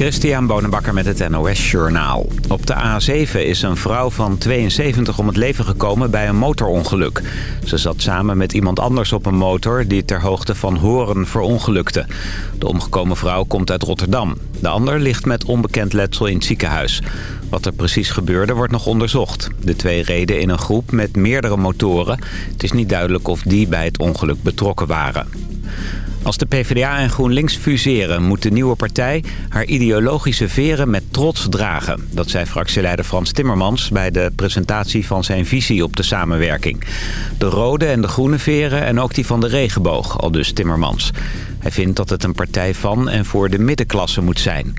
Christian Bonenbakker met het NOS Journaal. Op de A7 is een vrouw van 72 om het leven gekomen bij een motorongeluk. Ze zat samen met iemand anders op een motor die ter hoogte van Horen verongelukte. De omgekomen vrouw komt uit Rotterdam. De ander ligt met onbekend letsel in het ziekenhuis. Wat er precies gebeurde wordt nog onderzocht. De twee reden in een groep met meerdere motoren. Het is niet duidelijk of die bij het ongeluk betrokken waren. Als de PvdA en GroenLinks fuseren... moet de nieuwe partij haar ideologische veren met trots dragen. Dat zei fractieleider Frans Timmermans... bij de presentatie van zijn visie op de samenwerking. De rode en de groene veren en ook die van de regenboog, al dus Timmermans. Hij vindt dat het een partij van en voor de middenklasse moet zijn.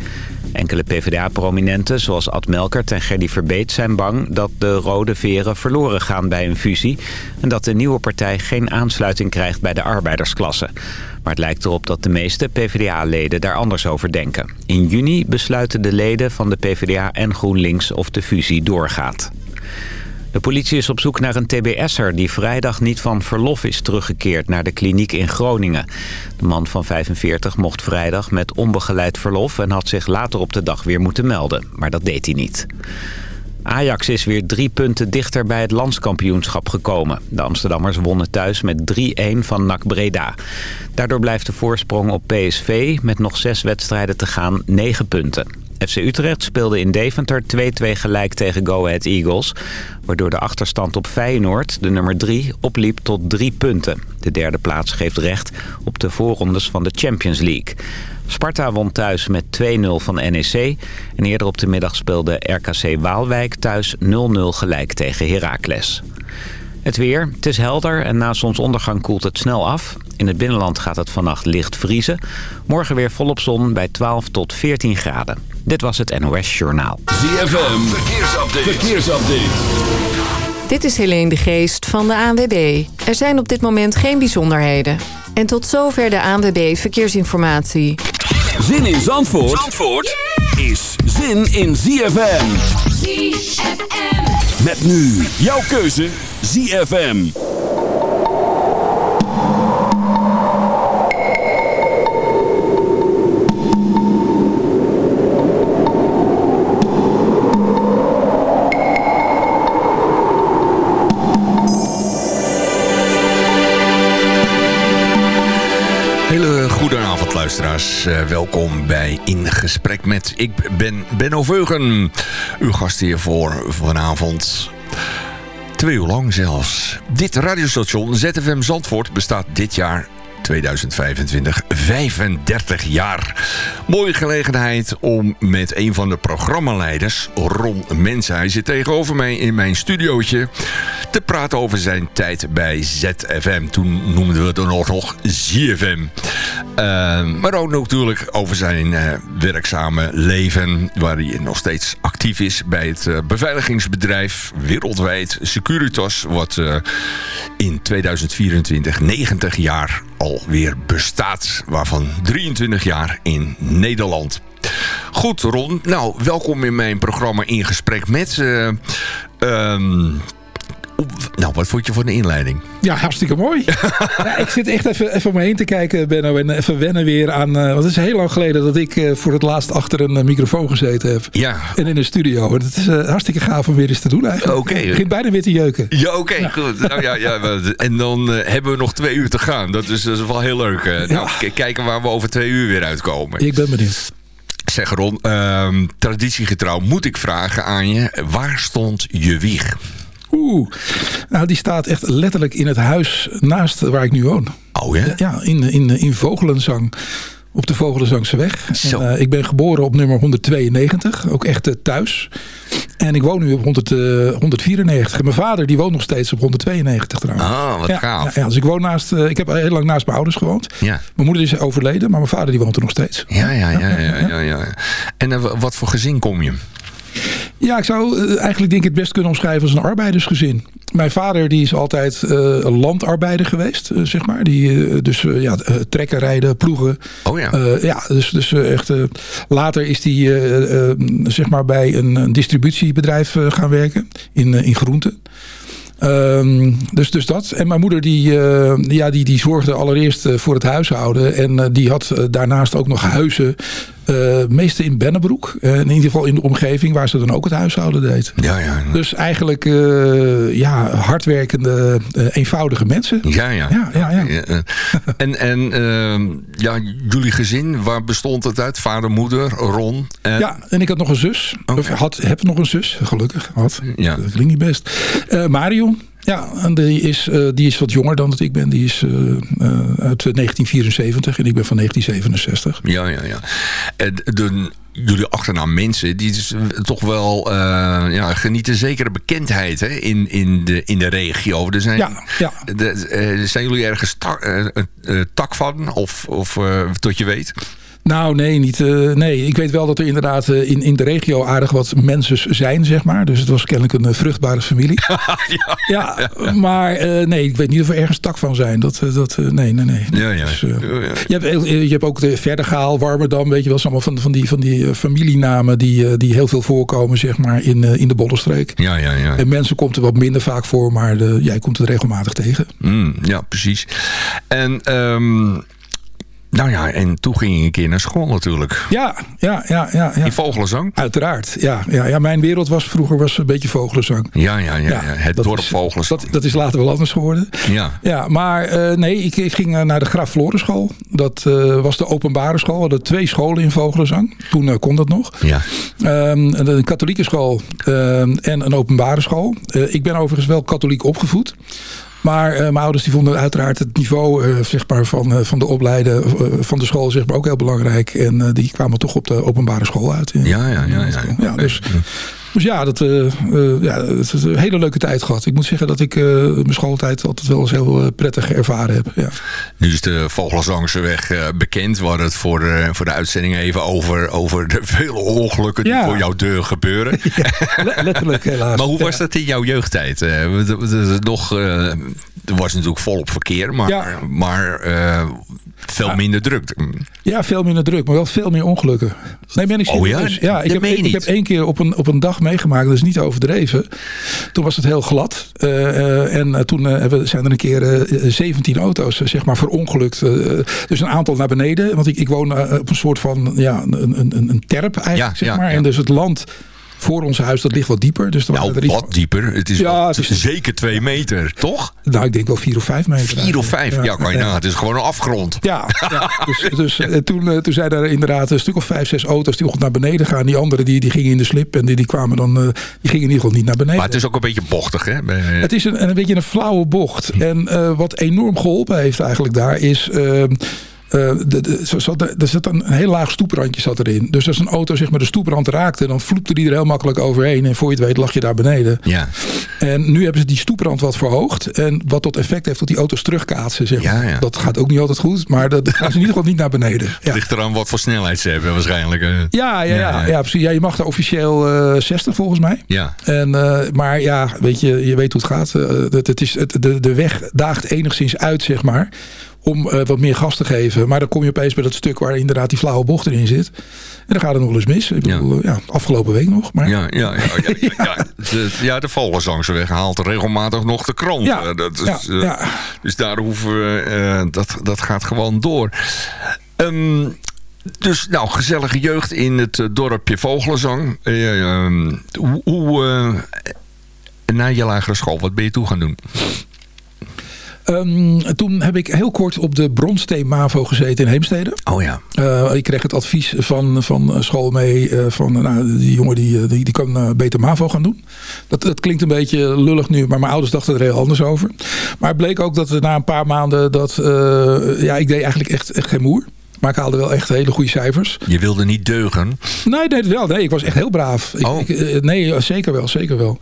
Enkele PvdA-prominenten zoals Ad Melkert en Gerdy Verbeet zijn bang dat de rode veren verloren gaan bij een fusie... en dat de nieuwe partij geen aansluiting krijgt bij de arbeidersklasse. Maar het lijkt erop dat de meeste PvdA-leden daar anders over denken. In juni besluiten de leden van de PvdA en GroenLinks of de fusie doorgaat. De politie is op zoek naar een tbs'er die vrijdag niet van verlof is teruggekeerd naar de kliniek in Groningen. De man van 45 mocht vrijdag met onbegeleid verlof en had zich later op de dag weer moeten melden. Maar dat deed hij niet. Ajax is weer drie punten dichter bij het landskampioenschap gekomen. De Amsterdammers wonnen thuis met 3-1 van NAC Breda. Daardoor blijft de voorsprong op PSV met nog zes wedstrijden te gaan 9 punten. FC Utrecht speelde in Deventer 2-2 gelijk tegen Go Ahead Eagles... waardoor de achterstand op Feyenoord, de nummer 3, opliep tot drie punten. De derde plaats geeft recht op de voorrondes van de Champions League. Sparta won thuis met 2-0 van NEC. En eerder op de middag speelde RKC Waalwijk thuis 0-0 gelijk tegen Heracles. Het weer. Het is helder en na zonsondergang koelt het snel af. In het binnenland gaat het vannacht licht vriezen. Morgen weer volop zon bij 12 tot 14 graden. Dit was het NOS Journaal. ZFM. Verkeersupdate. Verkeersupdate. Dit is Helene de Geest van de ANWB. Er zijn op dit moment geen bijzonderheden. En tot zover de ANWB Verkeersinformatie. Zin in Zandvoort, Zandvoort is zin in ZFM. ZFM. Met nu jouw keuze ZFM. Luisteraars. Eh, welkom bij In Gesprek met... Ik ben Benno Veugen. Uw gast hier voor vanavond. Twee uur lang zelfs. Dit radiostation ZFM Zandvoort bestaat dit jaar 2025 35 jaar. Mooie gelegenheid om met een van de programmaleiders, Ron Mensen, hij zit tegenover mij in mijn studiootje, te praten over zijn tijd bij ZFM. Toen noemden we het nog nog ZFM. Uh, maar ook natuurlijk over zijn uh, werkzame leven, waar hij nog steeds actief is bij het uh, beveiligingsbedrijf wereldwijd Securitas, wat uh, in 2024 90 jaar alweer bestaat, waarvan 23 jaar in Nederland. Goed, Ron. Nou, welkom in mijn programma In Gesprek met... Um, nou, wat vond je van de inleiding? Ja, hartstikke mooi. ja, ik zit echt even, even om me heen te kijken, Benno. En even wennen weer aan... Uh, want het is heel lang geleden dat ik uh, voor het laatst achter een uh, microfoon gezeten heb. Ja. En in een studio. En het is hartstikke gaaf om weer eens te doen eigenlijk. Oké. Okay. Het begint bijna weer te jeuken. Ja, oké. Okay, ja. goed. Nou, ja, ja, en dan hebben we nog twee uur te gaan. Dat is, dat is wel heel leuk. Ja. Nou, kijken waar we over twee uur weer uitkomen. Ik ben benieuwd. Zeg Ron, uh, traditiegetrouw moet ik vragen aan je. Waar stond je wieg? Oeh, nou die staat echt letterlijk in het huis naast waar ik nu woon. Oh ja? Ja, in, in, in Vogelenzang. Op de Vogelenzangse weg. En, uh, ik ben geboren op nummer 192. Ook echt uh, thuis. En ik woon nu op 100, uh, 194. En mijn vader die woont nog steeds op 192 trouwens. Ah, wat ja, gaaf. Ja, dus ik woon naast... ik heb heel lang naast mijn ouders gewoond. Ja. Mijn moeder is overleden, maar mijn vader die woont er nog steeds. Ja, ja, ja. ja, ja, ja. En wat voor gezin kom je? Ja, ik zou eigenlijk denk ik het best kunnen omschrijven als een arbeidersgezin. Mijn vader die is altijd uh, landarbeider geweest, uh, zeg maar. Die uh, dus ja, trekken rijden, ploegen. Oh ja. ja, dus, dus echt. later is hij zeg maar bij een, een distributiebedrijf gaan werken in, in groenten. Um, dus, dus dat. En mijn moeder die, uh, ja, die, die zorgde allereerst voor het huishouden. En uh, die had uh, daarnaast ook nog huizen Uh, meeste in Bennebroek. Uh, in ieder geval in de omgeving waar ze dan ook het huishouden deed. Ja, ja. Dus eigenlijk uh, ja, hardwerkende, eenvoudige mensen. Ja, ja. ja, ja, ja. en en ehm, ja, jullie gezin, waar bestond het uit? Vader, moeder, Ron? En... Ja, en ik had nog een zus. Okay. Of had, heb nog een zus, gelukkig. Had. Ja. Dat klinkt niet best. Marion. Ja, en die is, uh, die is wat jonger dan dat ik ben. Die is uh, uh, uit 1974 en ik ben van 1967. Ja, ja, ja. En de, jullie achternaam mensen, die is toch wel ja, genieten zekere bekendheid hè, in, in, de, in de regio. Er zijn, ja, ja. De, zijn jullie ergens ta tak van? Of, of tot je weet? Nou, nee, niet. Uh, nee, ik weet wel dat er inderdaad uh, in, in de regio aardig wat mensen zijn, zeg maar. Dus het was kennelijk een uh, vruchtbare familie. ja, ja, maar nee, ik weet niet of er ergens tak van zijn. Dat, dat, nee, nee, nee. Ja, ja. Dus, je, hebt, je hebt ook de Verdergaal, Warmerdam, weet je wel. allemaal van, van die, van die familienamen die, die heel veel voorkomen, zeg maar, in, in de Bollenstreek. Ja, ja, ja. En mensen komt er wat minder vaak voor, maar de, jij komt het regelmatig tegen. Mm, ja, precies. En... Um nou ja, en toen ging je een keer naar school natuurlijk. Ja, ja, ja. ja, ja. Die vogelenzang? Uiteraard, ja, ja, ja. Mijn wereld was vroeger was een beetje vogelenzang. Ja, ja, ja. ja, het dorp vogelenzang. Dat, dat is later wel anders geworden. Ja. Ja, maar uh, nee, ik, ik, ging uh, naar de Graaf Florenschool. Dat uh, was de openbare school. We hadden twee scholen in vogelenzang. Toen kon dat nog. Ja. Um, een katholieke school um, en een openbare school. ik ben overigens wel katholiek opgevoed. Maar uh, mijn ouders die vonden uiteraard het niveau uh, zeg maar, van, uh, van de opleiden van de school zeg maar, ook heel belangrijk. En die kwamen toch op de openbare school uit. Ja, ja, ja. ja, ja. ja dus, dus ja, dat, ja, het is een hele leuke tijd gehad. Ik moet zeggen dat ik mijn schooltijd altijd wel eens heel prettig ervaren heb. Ja. Nu is de Vogelzangseweg bekend. We hadden het voor de, voor de uitzending even over, over de vele ongelukken die voor jouw deur gebeuren. letterlijk helaas. maar hoe was dat in jouw jeugdtijd? nog er was natuurlijk volop verkeer, maar, ja. maar uh, veel ja. minder druk. Ja, veel minder druk, maar wel veel meer ongelukken. Nee, ben ik oh ja? Dus, ja, ik heb, ik, ik heb één keer op een, op een dag meegemaakt, dat is niet overdreven. Toen was het heel glad. Uh, uh, en toen hebben, zijn er een keer 17 auto's zeg maar, verongelukt. dus een aantal naar beneden. Want ik, ik woon op een soort van ja, een, een, een terp eigenlijk. Ja, zeg maar. En dus het land voor ons huis, dat ligt wat dieper. Dus nou, er wat dieper. Het is, ja, het is zeker twee meter, toch? Nou, ik denk wel vier of vijf meter. Vier of vijf? Ja, ja kan je ja. Het is gewoon een afgrond. Ja, dus, dus uh, toen, uh, toen zijn er inderdaad een stuk of vijf, zes auto's die naar beneden gaan. Die anderen die, die gingen in de slip en die, die kwamen dan, uh, die gingen in ieder geval niet naar beneden. Maar het is ook een beetje bochtig, hè? Het is een, een beetje een flauwe bocht. En wat enorm geholpen heeft eigenlijk daar is... ehm, uh, de, de, zat, er zat een, een heel laag stoeprandje zat erin. Dus als een auto zeg maar, de stoeprand raakte... dan vloepte die er heel makkelijk overheen. En voor je het weet lag je daar beneden. Ja. En nu hebben ze die stoeprand wat verhoogd. En wat tot effect heeft dat die auto's terugkaatsen. Zeg maar. ja, ja. Dat gaat ook niet altijd goed. Maar dat gaan ze in ieder geval niet naar beneden. Ja. Het ligt eraan wat voor snelheid ze hebben waarschijnlijk. Ja, ja, ja, ja. ja precies. Ja, je mag er officieel uh, 60 volgens mij. Ja. En, uh, maar ja, weet je, je weet hoe het gaat. Het, het is, het, de, de weg daagt enigszins uit, zeg maar om uh, wat meer gas te geven. Maar dan kom je opeens bij dat stuk waar inderdaad die flauwe bocht erin zit. En dan gaat het nog eens mis. Ik bedoel, ja. ja afgelopen week nog. Maar... Ja, ja, ja, ja, ja, ja. De, ja, de Volgenzangse haalt regelmatig nog de krant. Ja, dat is. Dus daar hoeven we, uh, dat, dat gaat gewoon door. Um, dus nou, gezellige jeugd in het dorpje Vogelenzang. Um, hoe, hoe na je lagere school, wat ben je toe gaan doen? Um, toen heb ik heel kort op de Bronsteen MAVO gezeten in Heemstede. Oh ja. Uh, ik kreeg het advies van, van school mee. Uh, van nou, die jongen die, die, die kan beter MAVO gaan doen. Dat, dat klinkt een beetje lullig nu. Maar mijn ouders dachten er heel anders over. Maar het bleek ook dat na een paar maanden. Dat, ja, ik deed eigenlijk echt, echt geen moer. Maar ik haalde wel echt hele goede cijfers. Je wilde niet deugen? Nee, nee, wel. nee ik was echt heel braaf. Oh. Ik, nee, zeker wel. Zeker wel.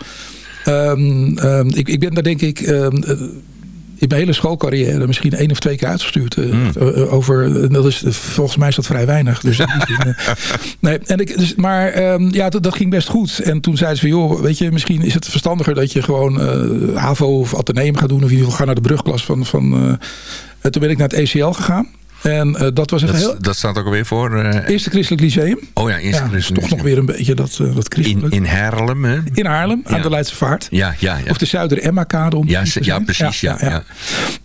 Um, um, ik, ik ben daar denk ik... Um, in mijn hele schoolcarrière misschien één of twee keer uitgestuurd. Mm. over, dat is, volgens mij is dat vrij weinig. Dus nee, en ik, dus, maar um, ja, dat, dat, ging best goed. En toen zeiden ze van, joh, weet je, misschien is het verstandiger dat je gewoon HAVO of Atheneum gaat doen. Of in ieder geval ga naar de brugklas van... van uh, toen ben ik naar het ECL gegaan. En uh, dat was dat, heel... Dat staat ook alweer voor... Uh... Eerste Christelijk Lyceum. Oh ja, Eerste ja, Christelijk Toch nog weer een beetje dat, uh, dat christelijk. In, in Haarlem, hè? In Haarlem, aan de Leidse Vaart. Ja, ja, ja. Of de Zuider-Emma-kade. Om ja, ja, precies. Ja, ja,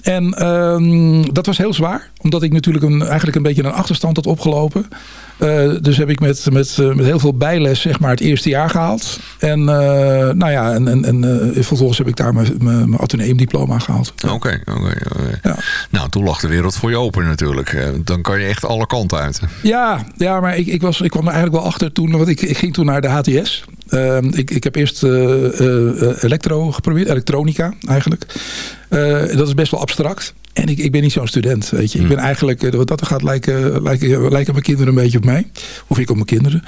En um, dat was heel zwaar. Omdat ik natuurlijk een, eigenlijk een beetje een achterstand had opgelopen. Dus heb ik met, met, met heel veel bijles zeg maar, het eerste jaar gehaald. En, nou ja, en, en, en vervolgens heb ik daar mijn, mijn, mijn diploma gehaald. Oké, oké. ja. Nou, toen lag de wereld voor je open natuurlijk. Dan kan je echt alle kanten uit. Ja, ja maar ik, ik, was, ik kwam er eigenlijk wel achter toen. Want ik, ik ging toen naar de HTS. Ehm, ik, ik heb eerst uh, elektro geprobeerd, elektronica eigenlijk. dat is best wel abstract. En ik, ik ben niet zo'n student, weet je. Ik hmm. ben eigenlijk, wat dat gaat, lijken, lijken, lijken mijn kinderen een beetje op mij. Of ik op mijn kinderen.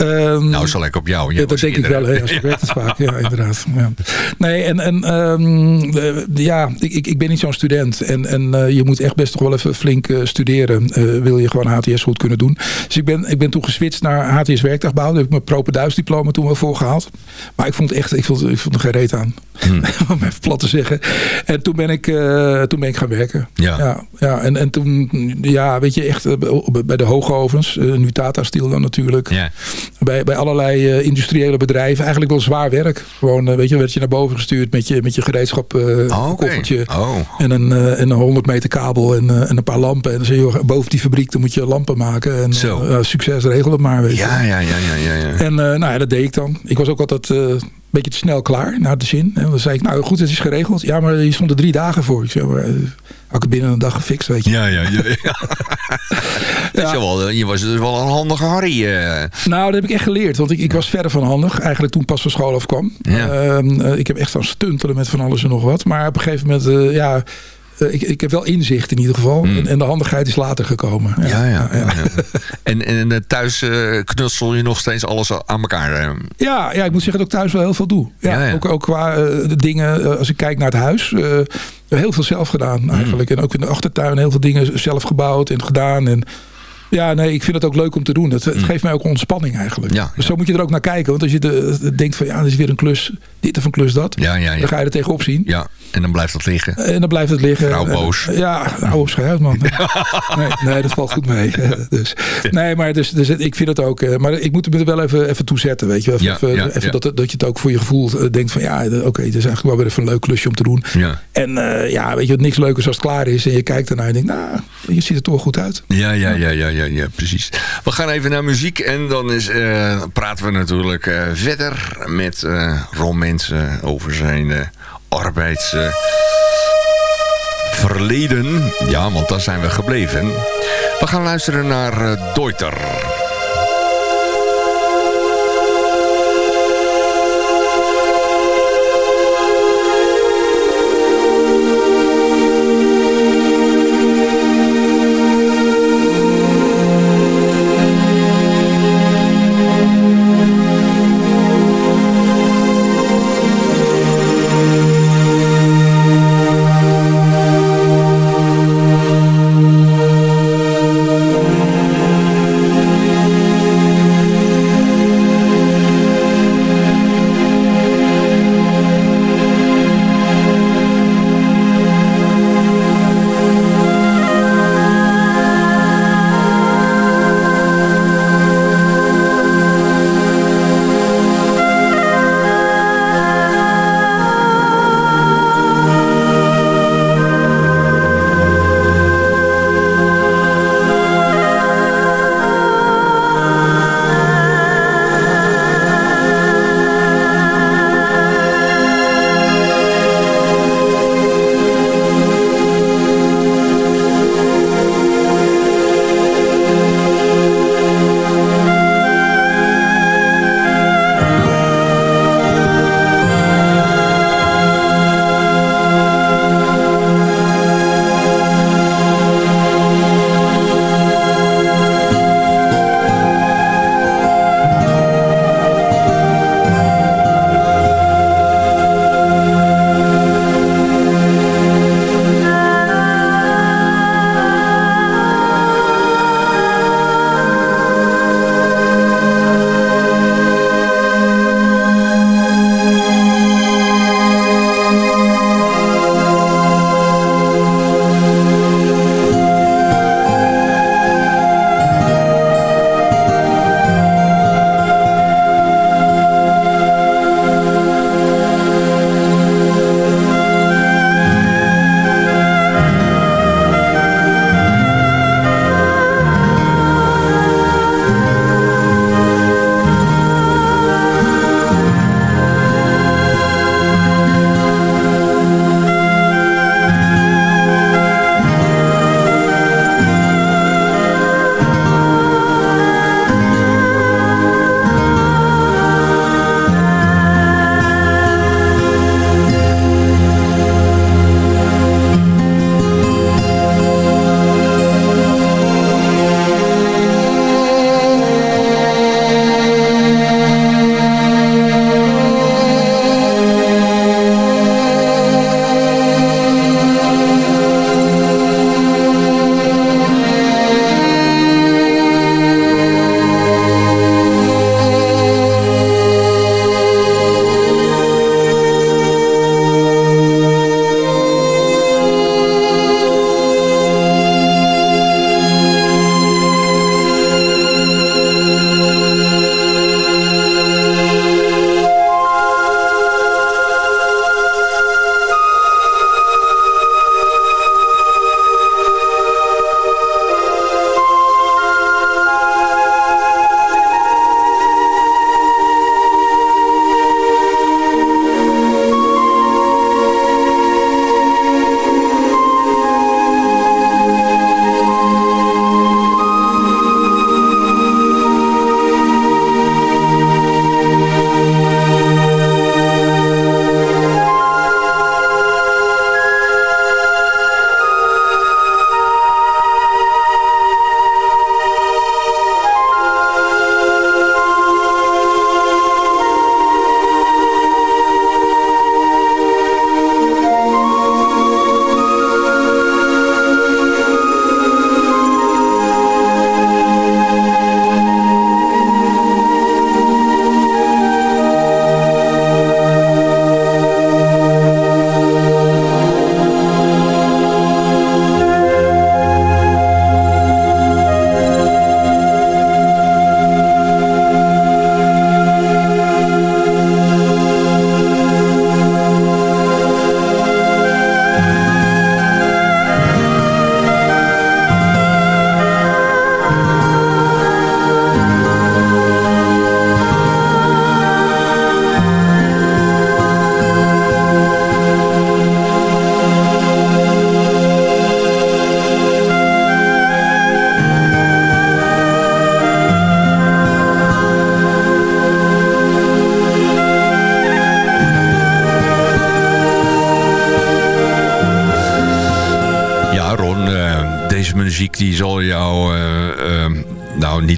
Um, nou, zal ik op jou. Ja, dat denk ik wel. Hè, als ik weet het vaak. Ja, inderdaad. Ja. Nee, en, en um, ja, ik, ik ben niet zo'n student. En, en uh, je moet echt best toch wel even flink uh, studeren. Wil je gewoon HTS goed kunnen doen. Dus ik ben, ik ben toen geswitcht naar HTS werktuigbouw. Daar heb ik mijn propeduis diploma toen wel voor gehaald. Maar ik vond echt, ik vond, ik vond er geen reet aan. Hmm. Om even plat te zeggen. En toen ben ik, toen ben ik gaan werken. Ja. Ja, ja en, en toen, ja, weet je, echt bij de hoogovens. nu Tata Steel dan natuurlijk. Ja bij, bij allerlei uh, industriële bedrijven eigenlijk wel zwaar werk. Gewoon, uh, weet je, werd je naar boven gestuurd met je, met je gereedschap, uh, oh, koffertje oh. en, een, en een 100 meter kabel en, en een paar lampen. En dan zeg je, boven die fabriek, dan moet je lampen maken. En succes, regel het maar. Weet ja, ja, ja, ja, ja, En nou ja, dat deed ik dan. Ik was ook altijd een beetje te snel klaar, naar de zin. En dan zei ik, nou goed, het is geregeld. Ja, maar je stond er drie dagen voor. Ik zei, maar, had ik binnen een dag gefixt, weet je. Ja, ja, ja. ja. wel, je was dus wel een handige Harry. Uh. Nou, dat heb ik echt geleerd. Want ik, ik was verder van handig. Eigenlijk toen pas van school afkwam. Ja. Ehm, eh, ik heb echt aan stuntelen met van alles en nog wat. Maar op een gegeven moment, ja eh, ik, ik heb wel inzicht in ieder geval. Hmm. En, en, de handigheid is later gekomen. Ja, ja. ja, En, en eh, thuis uh, knutsel je nog steeds alles aan elkaar? Ja, ja, ik moet zeggen dat ik thuis wel heel veel doe. Ja, Ook, ook qua de dingen, als ik kijk naar het huis heel veel zelf gedaan hmm. eigenlijk. En ook in de achtertuin heel veel dingen zelf gebouwd en gedaan. En ja, nee, ik vind het ook leuk om te doen. Het, het mm. geeft mij ook ontspanning eigenlijk. Ja, dus zo moet je er ook naar kijken. Want als je de, denkt van ja, er is weer een klus, dit of een klus dat. Ja, ja, dan ga je er tegenop zien. Ja, en dan blijft het liggen. En dan blijft het liggen. Vrouw boos. Ja, hou op man. Nee, nee, dat valt goed mee. Dus, nee, maar dus, dus ik vind het ook. Eh, maar ik moet er wel even, even toe zetten, weet je. Even, even, even Dat, dat je het ook voor je gevoel eh, denkt van ja, oké, okay, het is eigenlijk wel weer even een leuk klusje om te doen. Ja. En uh, ja, weet je, niks leukers als het klaar is. En je kijkt ernaar en denkt, nou, je ziet er toch goed uit. Ja, ja, ja, ja, ja, ja precies. We gaan even naar muziek en dan is, uh, praten we natuurlijk uh, verder met uh, over zijn arbeidsverleden. ja, want daar zijn we gebleven. We gaan luisteren naar Deuter.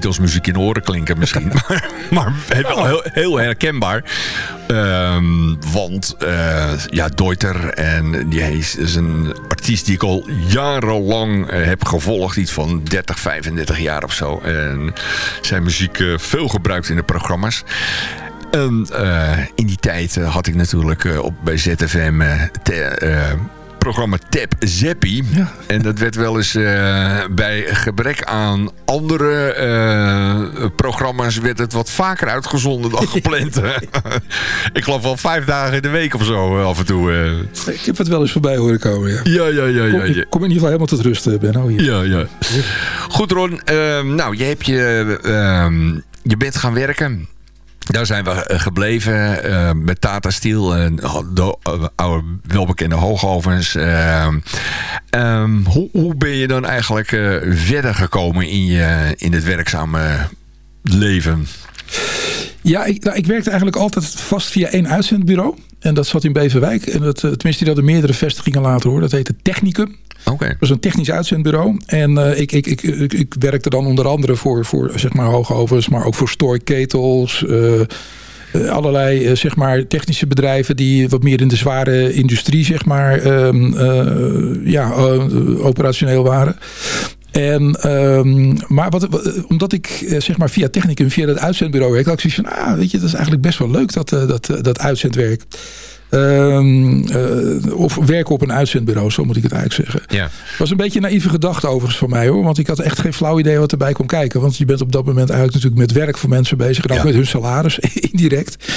Niet als muziek in oren klinken misschien, maar, maar wel heel, heel herkenbaar. Ehm, want ja, Deuter, en die is, is, een artiest die ik al jarenlang heb gevolgd. Iets van 30, 35 jaar of zo. En zijn muziek veel gebruikt in de programma's. En in die tijd had ik natuurlijk op, bij ZFM programma Tap Zeppi. Ja. En dat werd wel eens uh, bij gebrek aan andere uh, programma's... werd het wat vaker uitgezonden dan gepland. ik geloof wel vijf dagen in de week of zo uh, af en toe. Ik heb het wel eens voorbij horen komen. Ja, ja, ja. ja, ja, ja. Kom, kom in ieder geval helemaal tot rust, Benno. Hier. Ja, ja. Goed Ron, nou je, hebt je, je bent gaan werken... Daar zijn we eh, gebleven uh, met Tata Steel en de uh, oude welbekende hoogovens. Um, hoe, hoe, ben je dan eigenlijk verder gekomen in, je, in het werkzame leven? Ja, ik, nou, ik werkte eigenlijk altijd vast via één uitzendbureau. En dat zat in Beverwijk. En dat, tenminste, die hadden meerdere vestigingen later hoor. Dat heette Technicum. Okay. Dat was een technisch uitzendbureau. En uh, ik, ik, ik, ik, ik, werkte dan onder andere voor, voor zeg maar hoogovens, maar ook voor storyketels. Uh, allerlei zeg maar technische bedrijven die wat meer in de zware industrie zeg maar um, ja, operationeel waren. En, um, maar wat, omdat ik zeg maar via Technicum, via dat uitzendbureau werk, had ik zoiets van, ah, weet je, dat is eigenlijk best wel leuk dat, dat, dat uitzendwerk. Um, uh, of werken op een uitzendbureau, zo moet ik het eigenlijk zeggen. Ja. was een beetje een naïeve gedachte overigens van mij hoor. Want ik had echt geen flauw idee wat erbij kon kijken. Want je bent op dat moment eigenlijk natuurlijk met werk voor mensen bezig. En ook met hun salaris, indirect.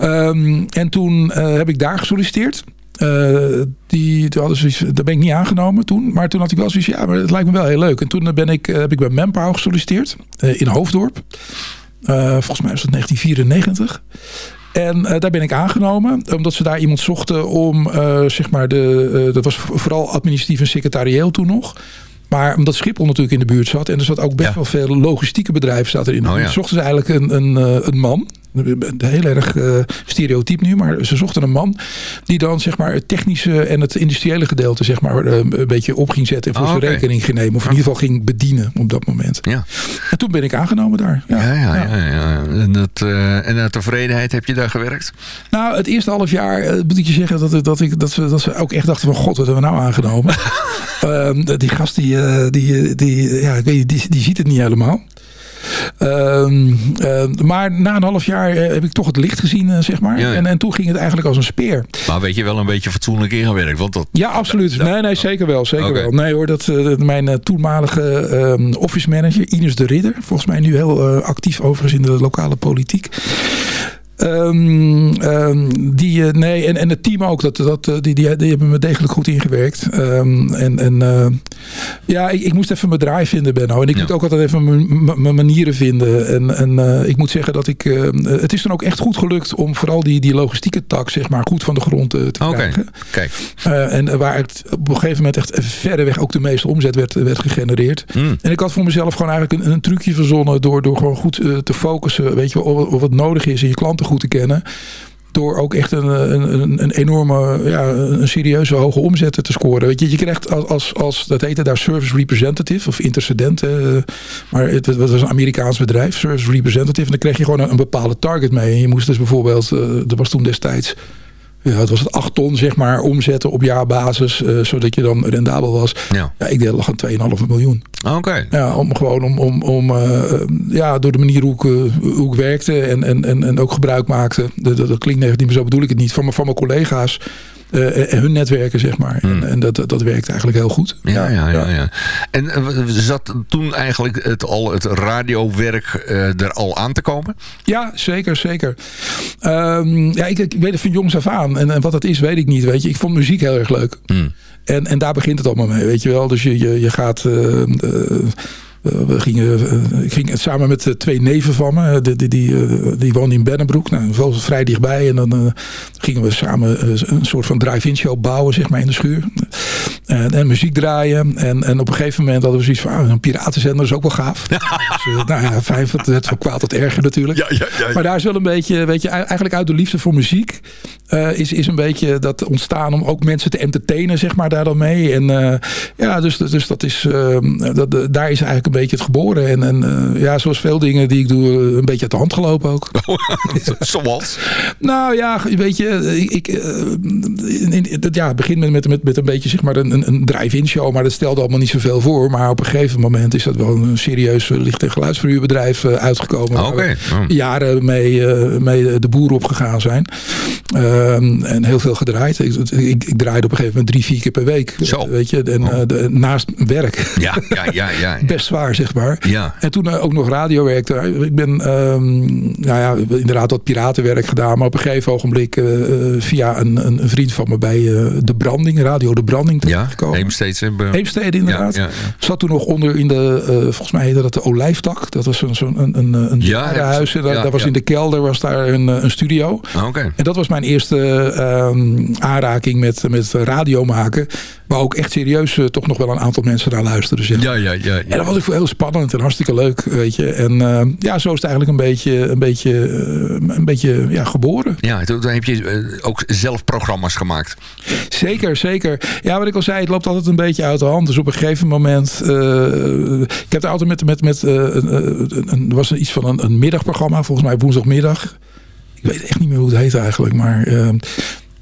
Um, en toen uh, heb ik daar gesolliciteerd. Uh, die, zoiets, daar ben ik niet aangenomen toen. Maar toen had ik wel zoiets ja, maar het lijkt me wel heel leuk. En toen ben ik, heb ik bij Manpower gesolliciteerd. in Hoofddorp. volgens mij was dat 1994. En uh, daar ben ik aangenomen. Omdat ze daar iemand zochten om, uh, zeg maar, de, uh, dat was vooral administratief en secretarieel toen nog. Maar omdat Schiphol natuurlijk in de buurt zat. En er zat ook best ja. wel veel logistieke bedrijven zat erin. Oh, ja. zochten ze eigenlijk een, een, een man. Heel erg uh, stereotyp nu, maar ze zochten een man die dan zeg maar het technische en het industriële gedeelte zeg maar uh, een beetje op ging zetten en voor oh, zijn okay. rekening ging nemen. Of in ieder geval ging bedienen op dat moment. Ja. En toen ben ik aangenomen daar. Ja, ja, ja. ja, ja. En, dat, uh, en naar tevredenheid heb je daar gewerkt? Nou, het eerste half jaar moet ik je zeggen dat, dat, ik, dat, ze, dat ze ook echt dachten van god, wat hebben we nou aangenomen? die gast die, die, die, ja, ik weet, die, die ziet het niet helemaal. Um, uh, maar na een half jaar uh, heb ik toch het licht gezien, uh, zeg maar. Ja. En, en toen ging het eigenlijk als een speer. Maar weet je wel een beetje fatsoenlijk ingewerkt? Want dat, ja, absoluut. nee, nee, zeker wel. Zeker okay. wel. Nee hoor, dat, mijn toenmalige um, office manager, Ines de Ridder. Volgens mij nu heel actief overigens in de lokale politiek. Um, um, die, uh, nee, en, en het team ook, dat, dat, die, die, die hebben me degelijk goed ingewerkt. Um, en en uh, ja, ik, ik moest even mijn draai vinden, Benno. En ik ja. moet ook altijd even mijn manieren vinden. En, en uh, ik moet zeggen dat ik... het is dan ook echt goed gelukt om vooral die, die logistieke tak, zeg maar, goed van de grond te okay. krijgen. Kijk. en waar het op een gegeven moment echt verreweg ook de meeste omzet werd, werd gegenereerd. Mm. En ik had voor mezelf gewoon eigenlijk een, een trucje verzonnen door, door gewoon goed te focussen, weet je, op, op wat nodig is in je klanten goed te kennen. Door ook echt een, een, een enorme, ja, een serieuze hoge omzetten te scoren. Weet je, je krijgt als, als, als dat heette daar service representative of intercedent. maar het, was een Amerikaans bedrijf, service representative. En dan kreeg je gewoon een, bepaalde target mee. En je moest dus bijvoorbeeld, er was toen destijds ja, het was het 8 ton zeg maar omzetten op jaarbasis, uh, zodat je dan rendabel was. Ja, ja ik deed lag aan 2,5 miljoen. Oké. Okay. Ja, om gewoon om, om, om uh, ja, door de manier hoe ik, uh, hoe ik werkte en, en, en, en ook gebruik maakte. Dat, dat, dat klinkt negatief, maar zo bedoel ik het niet. Van, van mijn collega's uh, hun netwerken, zeg maar. Mm. En, en, dat, dat werkt eigenlijk heel goed. Ja, ja, ja. ja, En zat toen eigenlijk het, al het radiowerk uh, er al aan te komen? Ja, zeker, zeker. Um, ja, ik, ik, weet het van jongs af aan. En, en, wat dat is, weet ik niet. Weet je. Ik vond muziek heel erg leuk. Mm. En, en daar begint het allemaal mee, weet je wel. Dus je, je, je gaat... Uh, we gingen, uh, ik ging samen met twee neven van me. Die, die, die, die woonden in Bennenbroek. Nou, vrij dichtbij. En dan gingen we samen een soort van drive-in show bouwen zeg maar, in de schuur. En, en, muziek draaien. En, en op een gegeven moment hadden we zoiets van... Ah, een piratenzender is ook wel gaaf. dus, uh, nou ja, fijn, het van kwaad tot erger natuurlijk. Ja, ja, ja, maar daar is wel een beetje... Weet je, eigenlijk uit de liefde voor muziek... Uh, is, is een beetje dat ontstaan om ook mensen te entertainen, zeg maar, daar dan mee. En uh, ja, dus, dus dat is, dat, daar is eigenlijk een beetje het geboren. En, en ja, zoals veel dingen die ik doe, een beetje uit de hand gelopen ook. Zoals? nou ja, weet je, ik, in, in, ja, het begint met, met, met, met een beetje zeg maar een, een, een drive-in show, maar dat stelde allemaal niet zoveel voor. Maar op een gegeven moment is dat wel een serieus licht- en geluidsverhuurbedrijf uitgekomen. Oh, okay. oh. Jaren mee, mee de boer opgegaan zijn. Um, en heel veel gedraaid. Ik, ik, ik, draaide op een gegeven moment drie, vier keer per week. Zo. Weet je, en, oh. de, naast werk. Ja, ja, ja. ja, Best zwaar, zeg maar. Ja. En toen ook nog radiowerk. Ik ben um, nou ja, inderdaad wat piratenwerk gedaan. Maar op een gegeven ogenblik uh, via een, een, vriend van me bij uh, De Branding, Radio De Branding ja, gekomen. Heemstede. Heemstede inderdaad. Ja, ja, Zat toen nog onder in de, uh, volgens mij heette dat de Olijftak. Dat was zo'n zo een, een, een huis. Daar, daar was in de kelder was daar een, een studio. Ah, okay. En dat was mijn eerste um, aanraking met, met radio maken. Maar ook echt serieus uh, toch nog wel een aantal mensen naar luisteren. Zeg. Ja, ja, ja. En dat was ik heel spannend en hartstikke leuk. Weet je. En uh, ja, zo is het eigenlijk een beetje, een beetje, een beetje ja, geboren. Ja, toen heb je ook zelf programma's gemaakt. Zeker, zeker. Ja, wat ik al zei, het loopt altijd een beetje uit de hand. Dus op een gegeven moment... ik heb er altijd met... met, met er was iets van een, een middagprogramma, volgens mij woensdagmiddag. Ik weet echt niet meer hoe het heet eigenlijk, maar... Uh, uh,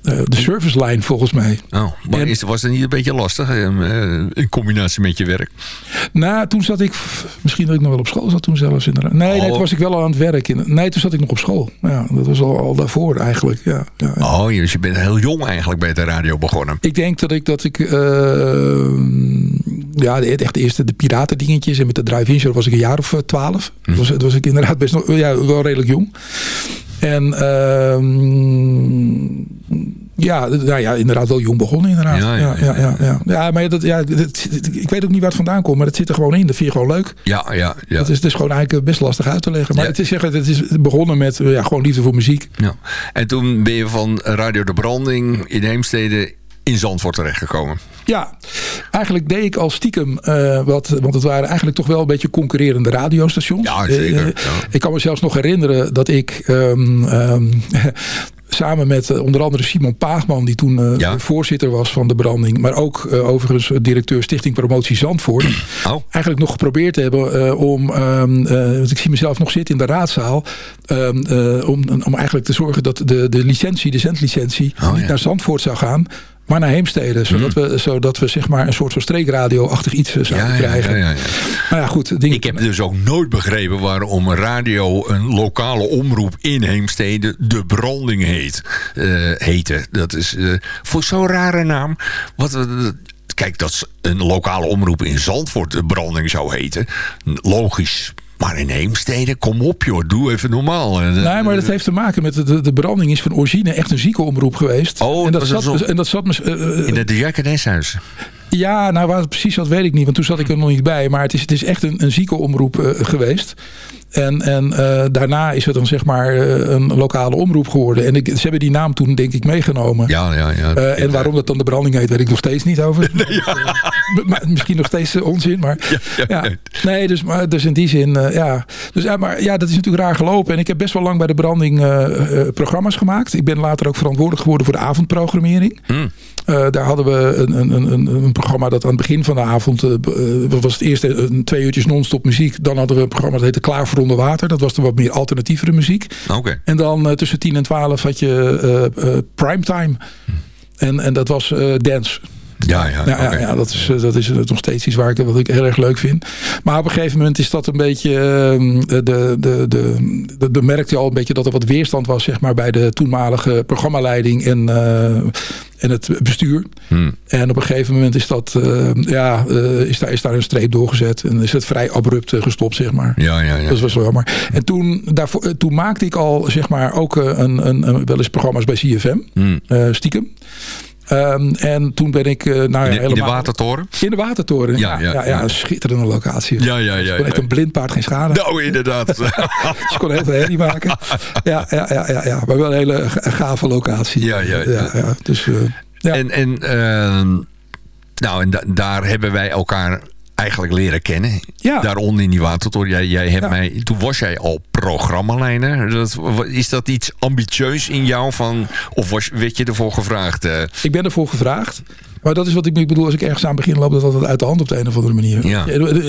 de service line volgens mij. Oh, maar en, is, was het niet een beetje lastig uh, in combinatie met je werk? Nou, toen zat ik, misschien dat ik nog wel op school zat toen zelfs inderdaad. Nee, oh. nee toen was ik wel aan het werk. In, nee, toen zat ik nog op school. Ja, dat was al, al daarvoor eigenlijk. Ja, ja, ja. Oh, dus je bent heel jong eigenlijk bij de radio begonnen. Ik denk dat ik, dat ik uh, ja, echt de eerste de piratendingetjes en met de drive-in show was ik een jaar of twaalf. Hm. was, was ik inderdaad best nog, ja, wel redelijk jong. En uh, ja, nou ja, inderdaad wel jong begonnen inderdaad. Ja, ja, ja. ja, ja, ja. maar dat, ja, dat, ik weet ook niet waar het vandaan komt, maar het zit er gewoon in. Dat vind je gewoon leuk. Ja, ja, ja. Dat is, het is gewoon eigenlijk best lastig uit te leggen. Maar het, is, zeggen, het is begonnen met ja, gewoon liefde voor muziek. Ja. En toen ben je van Radio de Branding in Heemstede in Zandvoort terechtgekomen. Ja, eigenlijk deed ik al stiekem uh, wat, want het waren eigenlijk toch wel een beetje concurrerende radiostations. Ja, zeker. Uh, ja. Ik kan me zelfs nog herinneren dat ik um, um, samen met uh, onder andere Simon Paagman, die toen uh, ja. voorzitter was van de branding, maar ook uh, overigens directeur Stichting Promotie Zandvoort, oh. eigenlijk nog geprobeerd hebben om, um, ik zie mezelf nog zitten in de raadzaal, um, om, om eigenlijk te zorgen dat de, de licentie, de zendlicentie, oh, niet ja. naar Zandvoort zou gaan, maar naar Heemstede. Zodat, mm. we, zodat we zeg maar een soort van streekradio-achtig iets zouden ja, krijgen. Ja, ja, maar ja, goed. Ding... Ik heb dus ook nooit begrepen waarom een radio, een lokale omroep in Heemstede, de Branding heet. Uh, heette. Dat is uh, voor zo'n rare naam. Wat. Kijk, dat een lokale omroep in Zandvoort de Branding zou heten. Logisch. Maar in Heemstede, kom op joh, doe even normaal. Nee, maar dat heeft te maken met de, de, branding is van origine echt een ziekenomroep geweest. Oh, en dat, dat zat, en dat zat... Uh, in het Jakeneshuis. Ja, nou waar precies dat weet ik niet, want toen zat ik er nog niet bij. Maar het is, het is echt een, een ziekenomroep uh, geweest. En, en uh, daarna is het dan zeg maar uh, een lokale omroep geworden. En ik, ze hebben die naam toen denk ik meegenomen. Ja, ja, ja. Uh, en waarom dat dan de branding heet, weet ik nog steeds niet over. Nee, ja. maar, misschien nog steeds onzin, maar ja, ja, ja. Nee, dus, maar, dus in die zin, ja. Dus, ja, maar ja, dat is natuurlijk raar gelopen. En ik heb best wel lang bij de branding programma's gemaakt. Ik ben later ook verantwoordelijk geworden voor de avondprogrammering. Mm. Daar hadden we een, een, een, een, programma dat aan het begin van de avond... was het eerst een twee uurtjes non-stop muziek. Dan hadden we een programma dat heette Klaar voor onder water. Dat was de wat meer alternatievere muziek. Okay. En dan uh, tussen 10 en 12 had je primetime. Hm. En, en dat was dance. Ja, ja, ja, okay. ja, dat, is, dat is nog steeds iets waar ik, wat ik heel erg leuk vind. Maar op een gegeven moment is dat een beetje... Uh, de, de, de, de, de, merkte je al een beetje dat er wat weerstand was zeg maar, bij de toenmalige programmaleiding en, uh, en het bestuur. Hmm. En op een gegeven moment is, dat, uh, ja, is, daar, is daar een streep doorgezet. En is het vrij abrupt gestopt, zeg maar. Ja, ja, ja. Dat was wel jammer. En toen, daarvoor, toen maakte ik al zeg maar, ook een, een, een, wel eens programma's bij CFM. Hmm. stiekem. Um, en toen ben ik... Uh, nou ja, in, de, helemaal, in de Watertoren? In de Watertoren, ja. Ja, ja, ja, een schitterende locatie. Ja, ja, ja. Dus kon echt een blind paard geen schade. Nou, inderdaad. dus kon heel veel herrie maken. Ja, ja, ja, ja, ja, maar wel een hele gave locatie. Ja, ja, ja. Dus, uh, ja. En, en uh, Nou, en daar hebben wij elkaar eigenlijk leren kennen. Ja. Daaronder in die watertoren. Jij, jij hebt mij, toen was jij al programmaleider. Dat, is dat iets ambitieus in jou? Van, of was, werd je ervoor gevraagd? Uh... Ik ben ervoor gevraagd. Maar dat is wat ik bedoel, als ik ergens aan begin loop, dat altijd uit de hand op de een of andere manier. Ja.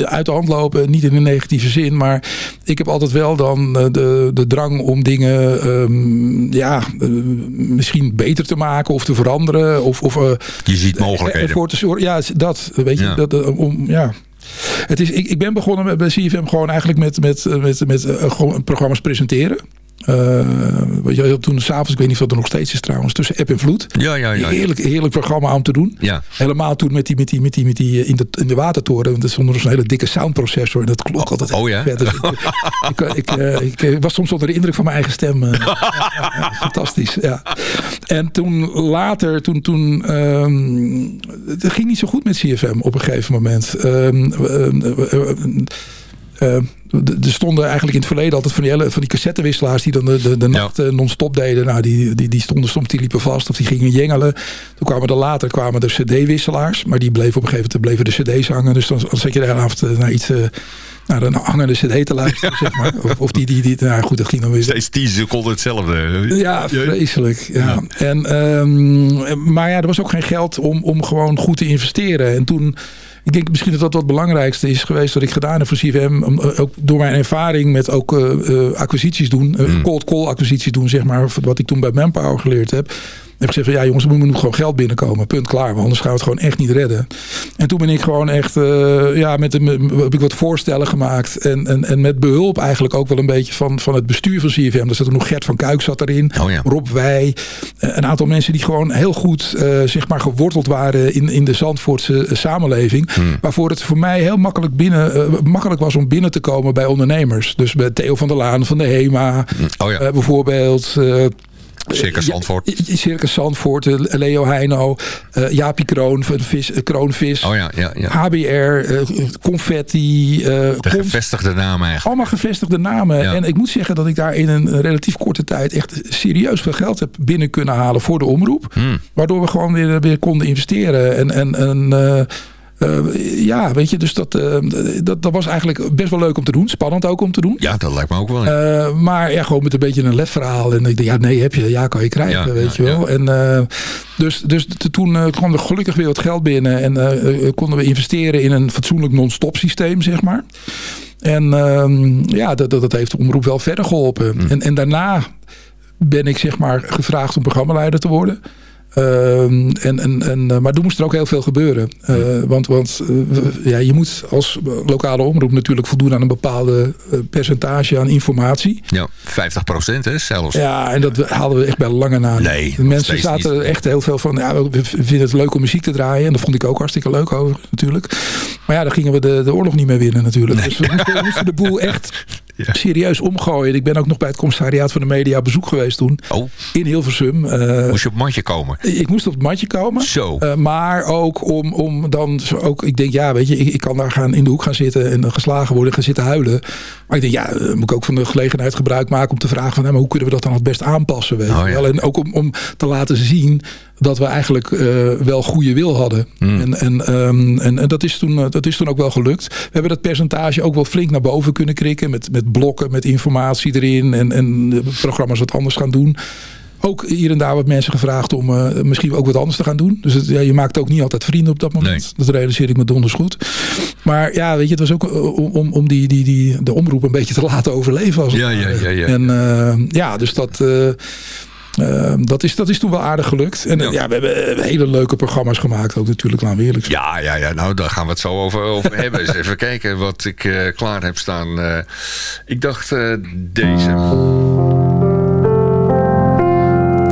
Uit de hand lopen, niet in een negatieve zin, maar ik heb altijd wel dan eh, de, de drang om dingen um, ja, uh, misschien beter te maken of te veranderen. Of, of, uh, je ziet mogelijkheden. Ervoor te zorgen. Ja, dat, weet je, ja. dat, om, ja. Het is, ik, ik ben begonnen bij CFM gewoon eigenlijk met, met, met, met, met programma's presenteren. Uh, weet je, toen s'avonds, ik weet niet of dat er nog steeds is trouwens, tussen app en vloed. Ja, ja, ja. Heerlijk, heerlijk programma om te doen. Ja. Helemaal toen met die, met die, met die, met die in, de, in de watertoren. Want er stond nog zo'n hele dikke soundprocessor. En dat klonk altijd oh, ja? Dus ik, ik, ik, ik, was soms onder de indruk van mijn eigen stem. ja, fantastisch, ja. En toen later, toen, toen um, het ging niet zo goed met CFM op een gegeven moment. Um, er stonden eigenlijk in het verleden altijd van die, van die cassettewisselaars die dan de, de, de nacht ja. non-stop deden. Nou, die, die, die stonden soms, die liepen vast of die gingen jengelen. Toen kwamen er later kwamen de cd-wisselaars. Maar die bleven op een gegeven moment bleven de cd's hangen. Dus dan, dan zat je de avond naar iets... Uh, naar een hangende cd te luisteren, zeg maar. Of, of, die, die, die, nou goed, dat ging dan weer... Steeds 10 seconden hetzelfde. Ja, vreselijk. Ja. En, um, maar ja, er was ook geen geld om, om gewoon goed te investeren. En toen... Ik denk misschien dat dat wat het belangrijkste is geweest wat ik gedaan heb voor CVM. Ook door mijn ervaring met ook uh, uh, acquisities doen. Uh, mm. cold call acquisities doen, zeg maar. Wat ik toen bij Manpower geleerd heb heb gezegd van ja jongens, er moet nu gewoon geld binnenkomen. Punt klaar. Want anders gaan we het gewoon echt niet redden. En toen ben ik gewoon echt, uh, ja, met, heb ik wat voorstellen gemaakt. En, en, en met behulp eigenlijk ook wel een beetje van, van het bestuur van CFM. Daar zat er nog Gert van Kuik zat erin. Oh ja. Rob Wij. een aantal mensen die gewoon heel goed, uh, zeg maar, geworteld waren in, in de Zandvoortse samenleving. Hmm. Waarvoor het voor mij heel makkelijk, binnen, uh, makkelijk was om binnen te komen bij ondernemers. Dus bij Theo van der Laan van de HEMA. Oh ja. bijvoorbeeld... Circus Zandvoort. Circus Zandvoort, Leo Heino, uh, Jaapie Kroon, vis, Kroonvis, oh ja, ja, ja. HBR, uh, Confetti. Uh, de gevestigde namen eigenlijk. Allemaal gevestigde namen. En ik moet zeggen dat ik daar in een relatief korte tijd echt serieus veel geld heb binnen kunnen halen voor de omroep. Hmm. Waardoor we gewoon weer, weer konden investeren. En, en, en uh, ja, weet je, dus dat, uh, dat, dat was eigenlijk best wel leuk om te doen. Spannend ook om te doen. Ja, dat lijkt me ook wel. Uh, maar ja, gewoon met een beetje een verhaal En ik dacht, ja, nee, heb je, ja, kan je krijgen, ja, weet ja, je wel. En dus, dus toen kwam er gelukkig weer wat geld binnen. En konden we investeren in een fatsoenlijk non-stop systeem, zeg maar. En ehm, ja, dat, dat heeft de omroep wel verder geholpen. Mm. En, en daarna ben ik zeg maar gevraagd om programmaleider te worden. Uh, en, en, en, maar toen moest er ook heel veel gebeuren. Uh, want want uh, ja, je moet als lokale omroep natuurlijk voldoen aan een bepaalde percentage aan informatie. Ja, 50 procent hè, zelfs. Ja, en dat haalden we echt bij lange na. Nee, de mensen zaten niet. echt heel veel van, ja, we vinden het leuk om muziek te draaien. En dat vond ik ook hartstikke leuk over natuurlijk. Maar ja, dan gingen we de, de oorlog niet meer winnen natuurlijk. Nee. Dus we moesten, we moesten de boel echt ja. serieus omgooien. Ik ben ook nog bij het commissariaat van de media op bezoek geweest toen. Oh. In Hilversum. Uh, Moest je op het matje komen? Ik moest op het matje komen. Zo. Uh, maar ook om, om dan ook, ik denk ja, weet je, ik, ik, kan daar gaan in de hoek gaan zitten en geslagen worden, gaan zitten huilen. Maar ik denk ja, uh, moet ik ook van de gelegenheid gebruik maken om te vragen van, nou, maar hoe kunnen we dat dan het best aanpassen, weet oh, wel? En ook om, om te laten zien dat we eigenlijk uh, wel goede wil hadden. Mm. En, en, um, en, en, dat, is toen, dat is toen ook wel gelukt. We hebben dat percentage ook wel flink naar boven kunnen krikken. Met, met blokken, met informatie erin. En, en programma's wat anders gaan doen. Ook hier en daar wat mensen gevraagd om uh, misschien ook wat anders te gaan doen. Dus het, ja, je maakt ook niet altijd vrienden op dat moment. Nee. Dat realiseer ik me donders goed. Maar ja, weet je, het was ook om, om die, die, die, de omroep een beetje te laten overleven. Als ja, ja, ja, ja. En ja, dus dat... Uh, dat, is, dat is toen wel aardig gelukt. En ja. ja. we hebben hele leuke programma's gemaakt. Ook natuurlijk, laten we eerlijk zijn. Ja, ja, ja, nou daar gaan we het zo over, over hebben. Eens even kijken wat ik uh, klaar heb staan. Uh, ik dacht deze.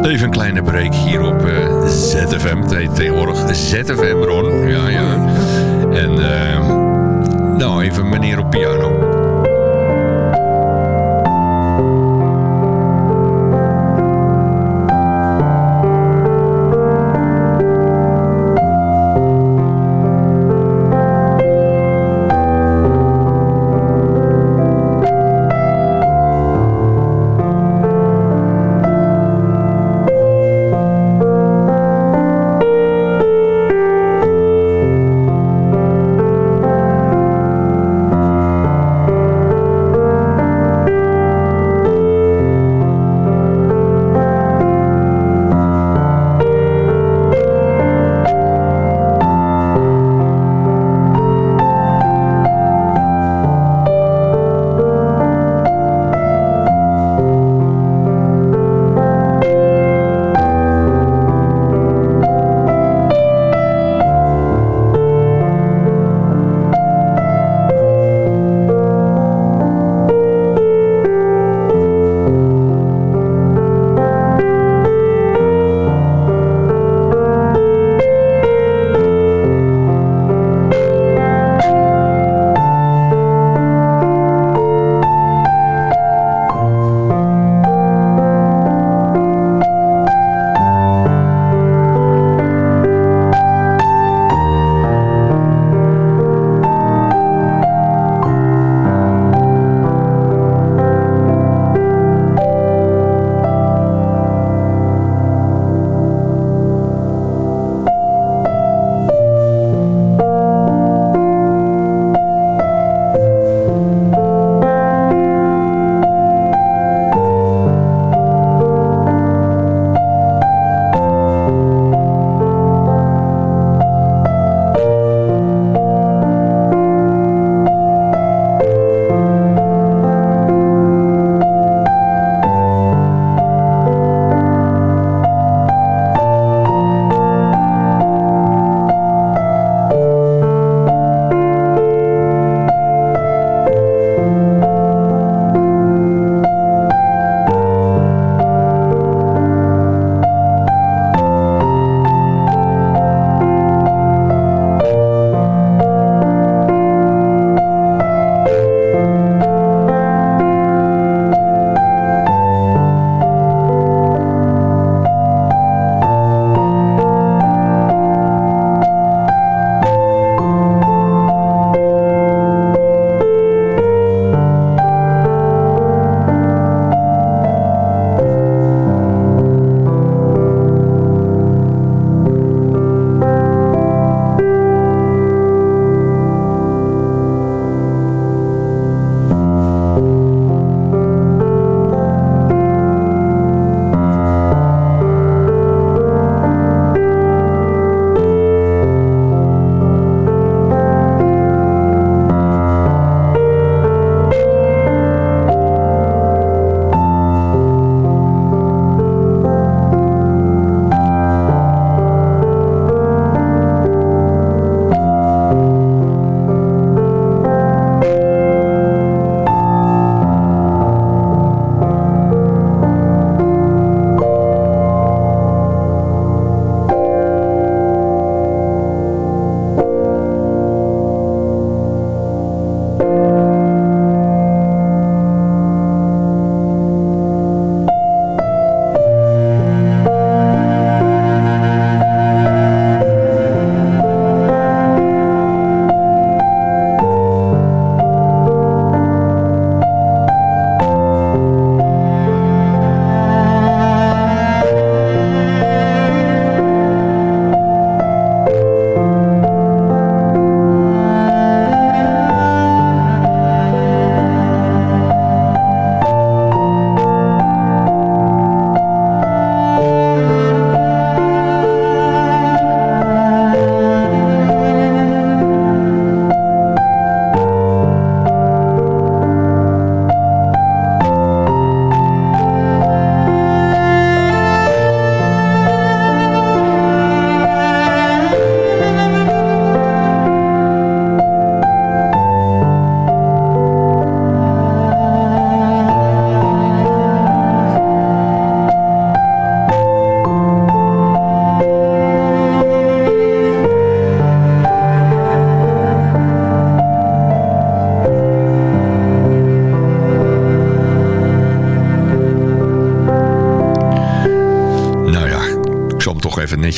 Even een kleine break hier op ZFM. Tegenwoordig ZFM, Ron. Ja, ja. En nou, even meneer op piano.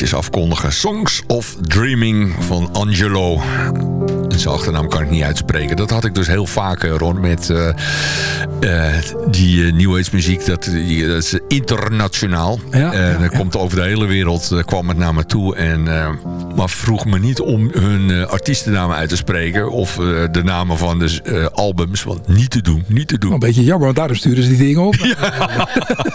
Netjes afkondigen. Songs of Dreaming van Angelo. Zijn achternaam kan ik niet uitspreken. Dat had ik dus heel vaak, Ron, met uh, uh, die uh, New Age muziek. Dat, die, dat is internationaal. Ja, dat ja. komt over de hele wereld, kwam het naar me toe. En, maar vroeg me niet om hun artiestennamen uit te spreken. Of de namen van de albums. Want niet te doen, niet te doen. Een beetje jammer, want daarom sturen ze die dingen op.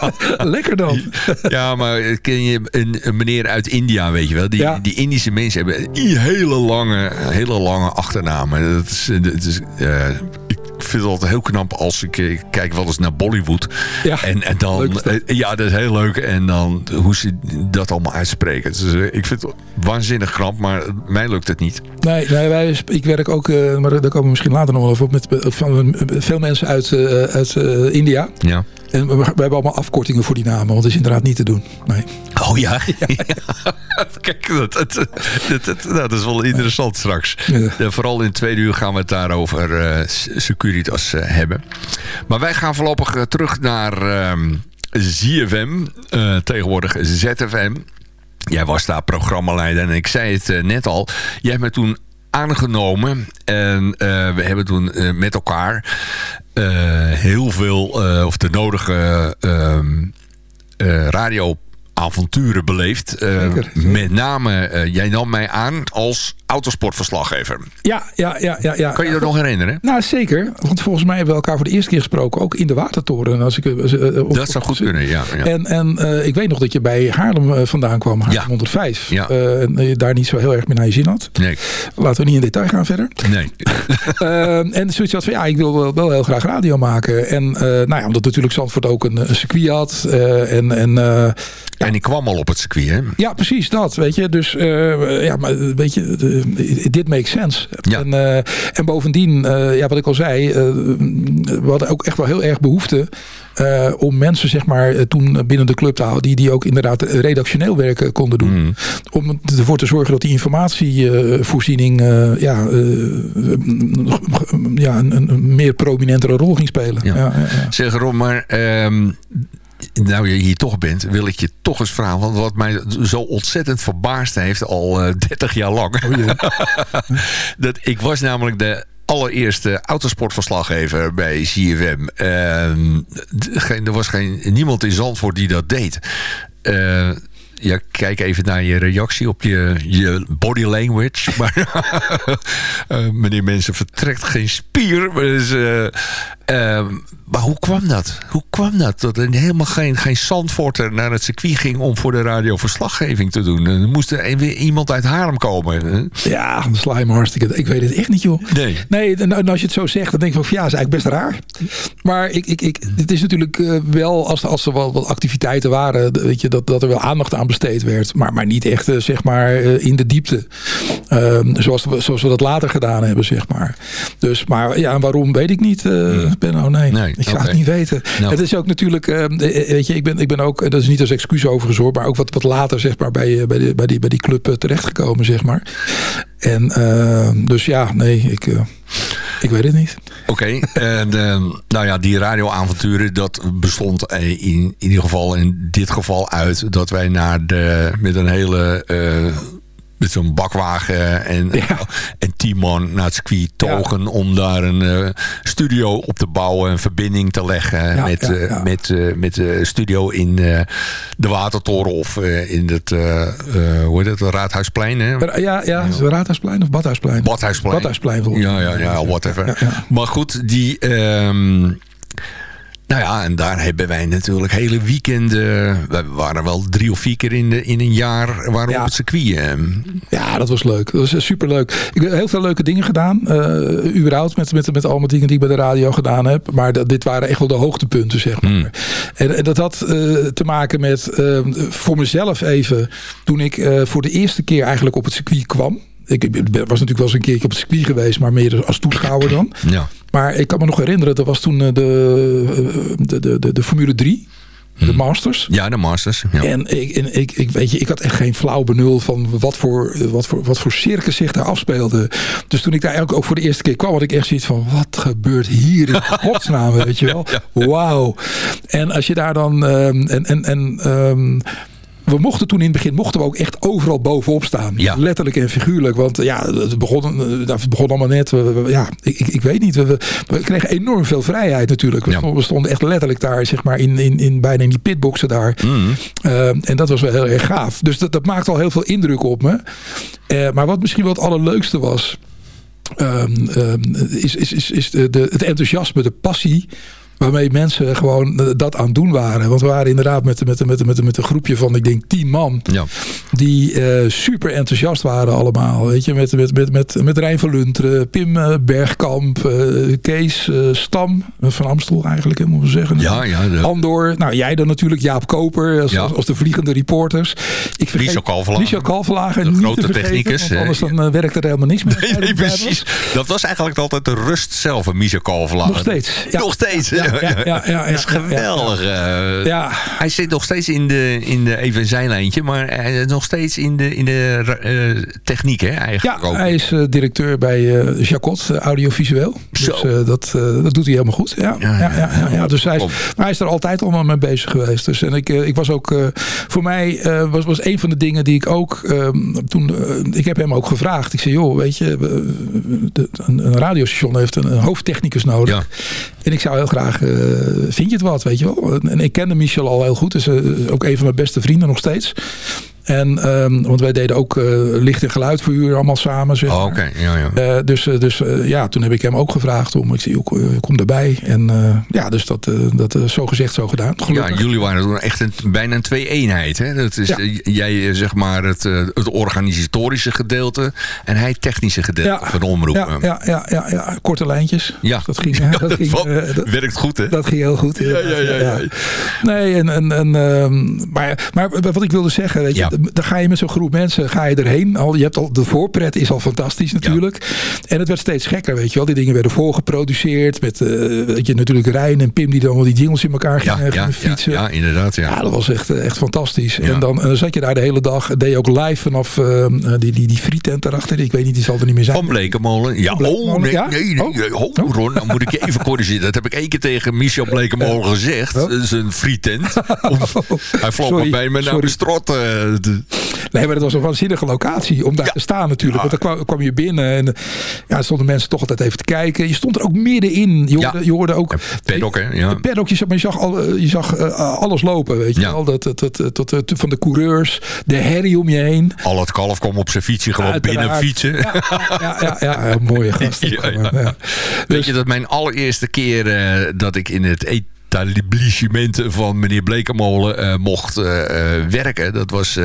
Lekker dan. Ja, maar ken je een, een, meneer uit India, weet je wel. Die, die Indische mensen hebben hele lange, hele lange achternamen. Dat is, dat is, ik vind het altijd heel knap als ik, ik kijk wel eens naar Bollywood. Ja, en, en dan, dat. ja, dat is heel leuk. En dan hoe ze dat allemaal uitspreken. Dus, uh, ik vind het waanzinnig knap, maar mij lukt het niet. Nee, nee wij, ik werk ook, uh, maar daar komen we misschien later nog wel over op, met van, veel mensen uit, uit India. Ja. En we, we, hebben allemaal afkortingen voor die namen, want dat is inderdaad niet te doen. Nee. Oh ja? ja. Kijk, dat, dat, dat, nou, dat, is wel interessant straks. Ja. Vooral in het tweede uur gaan we het daarover uh, Securitas uh, hebben. Maar wij gaan voorlopig uh, terug naar um, ZFM, tegenwoordig ZFM. Jij was daar programmaleider en ik zei het net al. Jij hebt me toen aangenomen. En uh, we hebben toen uh, met elkaar heel veel, of de nodige radio avonturen beleefd. Zeker, met name, jij nam mij aan als autosportverslaggever. Ja, ja, ja, ja, ja. Kan je dat nog herinneren? Nou, zeker. Want volgens mij hebben we elkaar voor de eerste keer gesproken. Ook in de Watertoren. Als ik, uh, op, dat zou goed kunnen, ja. ja. En, en uh, ik weet nog dat je bij Haarlem vandaan kwam. Haarlem ja. 105. Ja. Uh, en je daar niet zo heel erg meer naar je zin had. Nee. Laten we niet in detail gaan verder. Nee. en zoiets had van, ja, ik wil wel, heel graag radio maken. En nou ja, omdat natuurlijk Zandvoort ook een, een circuit had. en, en, ja. en ik kwam al op het circuit, hè? Ja, precies dat, weet je. Dus, ja, maar weet je... De, dit makes sense. Ja. En, uh, en bovendien, uh, ja, wat ik al zei, we hadden ook echt wel heel erg behoefte om mensen, zeg maar, toen binnen de club te houden, die, die ook inderdaad redactioneel werk konden doen. Mm. Om ervoor te zorgen dat die informatievoorziening ja, ja, een, een, meer prominentere rol ging spelen. Ja. Ja, ja, zeg Ron, maar um, nou je hier toch bent, wil ik je toch eens vragen. Want wat mij zo ontzettend verbaasd heeft al uh, 30 jaar lang. Oh, dat, ik was namelijk de allereerste autosportverslaggever bij CFM. Uh, er was geen, niemand in Zandvoort die dat deed. Uh, ja, kijk even naar je reactie op je, je body language. Maar uh, meneer Mensen vertrekt geen spier. Dus, uh, uh, maar hoe kwam dat? Hoe kwam dat? Dat er helemaal geen, geen Zandvoorter naar het circuit ging om voor de radio verslaggeving te doen. Er moest er weer iemand uit Haarlem komen. Ja, dan sla je me hartstikke. Ik weet het echt niet, joh. Nee. Nee, en als je het zo zegt, dan denk ik van ja, is eigenlijk best raar. Maar ik, ik, ik, het is natuurlijk wel, als, als er wel wat activiteiten waren, weet je, dat, dat er wel aandacht aan besteed werd. Maar, maar niet echt, uh, zeg maar, uh, in de diepte. Uh, zoals, we, zoals we dat later gedaan hebben, zeg maar. Dus, maar ja, waarom weet ik niet, uh, Benno. Nee, nee ik ga okay. het niet weten. No. Het is ook natuurlijk, weet je, ik ben, ik ben ook, dat is niet als excuus overigens hoor, maar ook wat, wat later, zeg maar, bij, bij, de, bij, die, bij die club terechtgekomen, zeg maar. En dus ja, nee, ik... Ik weet het niet. Oké, okay, en nou ja, die radioavonturen, dat bestond in, in ieder geval in dit geval uit dat wij naar de, met een hele... Uh, met zo'n bakwagen en, ja. en tien man naar het circuit togen ja. om daar een uh, studio op te bouwen, een verbinding te leggen ja, met, uh, met, uh, met de studio in de Watertoren of in het, hoe heet het, Raadhuisplein. Hè? Ja, ja, het Raadhuisplein of Badhuisplein? Badhuisplein. Badhuisplein ja, ja, ja, whatever. Maar goed, die... Um, nou ja, en daar hebben wij natuurlijk hele weekenden... We waren wel drie of vier keer in, de, in een jaar waren ja. op het circuit. Ja, dat was leuk. Dat was superleuk. Ik heb heel veel leuke dingen gedaan. Uh, überhaupt met, met, met allemaal dingen die ik bij de radio gedaan heb. Maar dat, dit waren echt wel de hoogtepunten, zeg maar. Mm. En, en, dat had uh, te maken met... Uh, voor mezelf even... Toen ik voor de eerste keer eigenlijk op het circuit kwam... Ik was natuurlijk wel eens een keertje op het circuit geweest, maar meer als toeschouwer dan. Ja. Maar ik kan me nog herinneren, dat was toen de, de, de, de, de Formule 3. De Masters. Ja, de Masters. Ja. En, ik, en ik, ik, weet je, ik had echt geen flauw benul van wat voor, wat, voor, wat voor circus zich daar afspeelde. Dus toen ik daar eigenlijk ook voor de eerste keer kwam, had ik echt zoiets van, wat gebeurt hier in godsnaam, weet je wel. Wauw. En als je daar dan, um, en, en, en um, we mochten toen in het begin mochten we ook echt overal bovenop staan. Ja. Letterlijk en figuurlijk. Want ja, het begon, eh, het begon allemaal net. We, we- ja, ik, ik, weet niet. We, kregen enorm veel vrijheid natuurlijk. We, Ja. stonden, echt letterlijk daar, zeg maar, in, in, in, bijna in die pitboxen daar. Mm. Eh, en dat was wel heel erg gaaf. Dus dat, dat maakt al heel veel indruk op me. Eh, maar wat misschien wel het allerleukste was... ehm, ehm, is, is, is, is de, de, het enthousiasme, de passie... waarmee mensen gewoon dat aan het doen waren. Want we waren inderdaad met, met, met, met, met een groepje van, ik denk, tien man... Ja. die eh, super enthousiast waren allemaal. Weet je, met, met, met, met, met Rijn van Lunteren, Pim eh, Bergkamp... eh, Kees Stam, van Amstel eigenlijk, hè, moeten we zeggen. Ja, ja. De, Andor, nou jij dan natuurlijk, Jaap Koper als, Ja. als, als de vliegende reporters. Ik vergeet, Kalverlagen, De grote te vergeten, technicus, anders dan eh, werkt er helemaal niks meer. Nee, nee, precies. Dat was eigenlijk altijd de rust zelf, een Michel. Nog steeds. Ja. Nog steeds. Ja, ja, ja, ja, dat is geweldig. eh. Ja, Hij zit nog steeds in de, in de even een zijlijntje, maar hij is nog steeds in de, in de eh, techniek, hè, eigenlijk ja ook. hij is eh, directeur bij eh Jacot, eh, audiovisueel. Zo. Dus eh, dat, eh, dat doet hij helemaal goed. Ja, ja, ja, Dus hij is, maar hij is er altijd allemaal mee bezig geweest. Dus, en ik, eh, ik was ook, eh, voor mij eh, was, was een van de dingen die ik ook ehm, toen, eh, ik heb hem ook gevraagd. Ik zei, joh, weet je, de- een, een radiostation heeft een, een hoofdtechnicus nodig. Ja. En ik zou heel graag, eh, vind je het wat, weet je wel? En, ik kende Michel al heel goed. Is eh, ook een van mijn beste vrienden nog steeds. En, ehm, want wij deden ook eh, licht en geluid voor u allemaal samen. Zeg Oh, ja, ja. Eh, dus dus eh, ja, toen heb ik hem ook gevraagd om. Ik zei, joh, kom- erbij. En ja, dus dat, dat zo gezegd, zo gedaan. Ja, jullie waren toen echt een, bijna een twee-eenheid. Hè? Dat is, Ja. jij zeg maar het, het organisatorische gedeelte en hij het technische gedeelte Ja. van de omroep. ja, ja, ja, ja, ja, korte lijntjes. Ja. Dat ging, dat dat ging, dat- werkt goed, hè? Dat ging heel goed. Ja, ja, ja, ja. Nee, en, en, en, ehm, maar, maar wat ik wilde zeggen, weet je. Dan ga je met zo'n groep mensen ga je erheen. Al, je hebt al, de voorpret is al fantastisch natuurlijk. En het werd steeds gekker, weet je wel. Die dingen werden voorgeproduceerd. Met eh, weet je, natuurlijk Rijn en Pim die dan al die jingles in elkaar gingen, ja, gingen ja, fietsen. ja, inderdaad. Ja. Ja, dat was echt, eh, echt fantastisch. En, dan, en dan zat je daar de hele dag. Deed je ook live vanaf eh, die, die, die frietent daarachter. Ik weet niet, die zal er niet meer zijn. Van Blekemolen. Ja, oh, nee, nee, nee, Oh. nee. Oh, Ron, dan moet ik je even corrigeren. Dat heb ik één keer tegen Michel Blekemolen gezegd. Oh. Dat is een frietent. Hij vloog maar bij me naar de strot. Nee, maar dat was een waanzinnige locatie om daar Ja. te staan natuurlijk. Want dan kwam, kwam je binnen en ja, stonden mensen toch altijd even te kijken. Je stond er ook middenin. Je hoorde, je hoorde ook... Paddock, hè? Ja. De paddock, je zag, maar je zag, al, eh, je zag eh, alles lopen, weet je wel. Dat, dat, dat, dat, van de coureurs, de herrie om je heen. Al het kalf kwam op zijn fietsje gewoon Uiteraard. binnen fietsen. Ja, ja, mooie gast. Weet je dat mijn allereerste keer eh, dat ik in het etablissement van meneer Blekemolen eh, mocht eh, eh, werken. Dat was,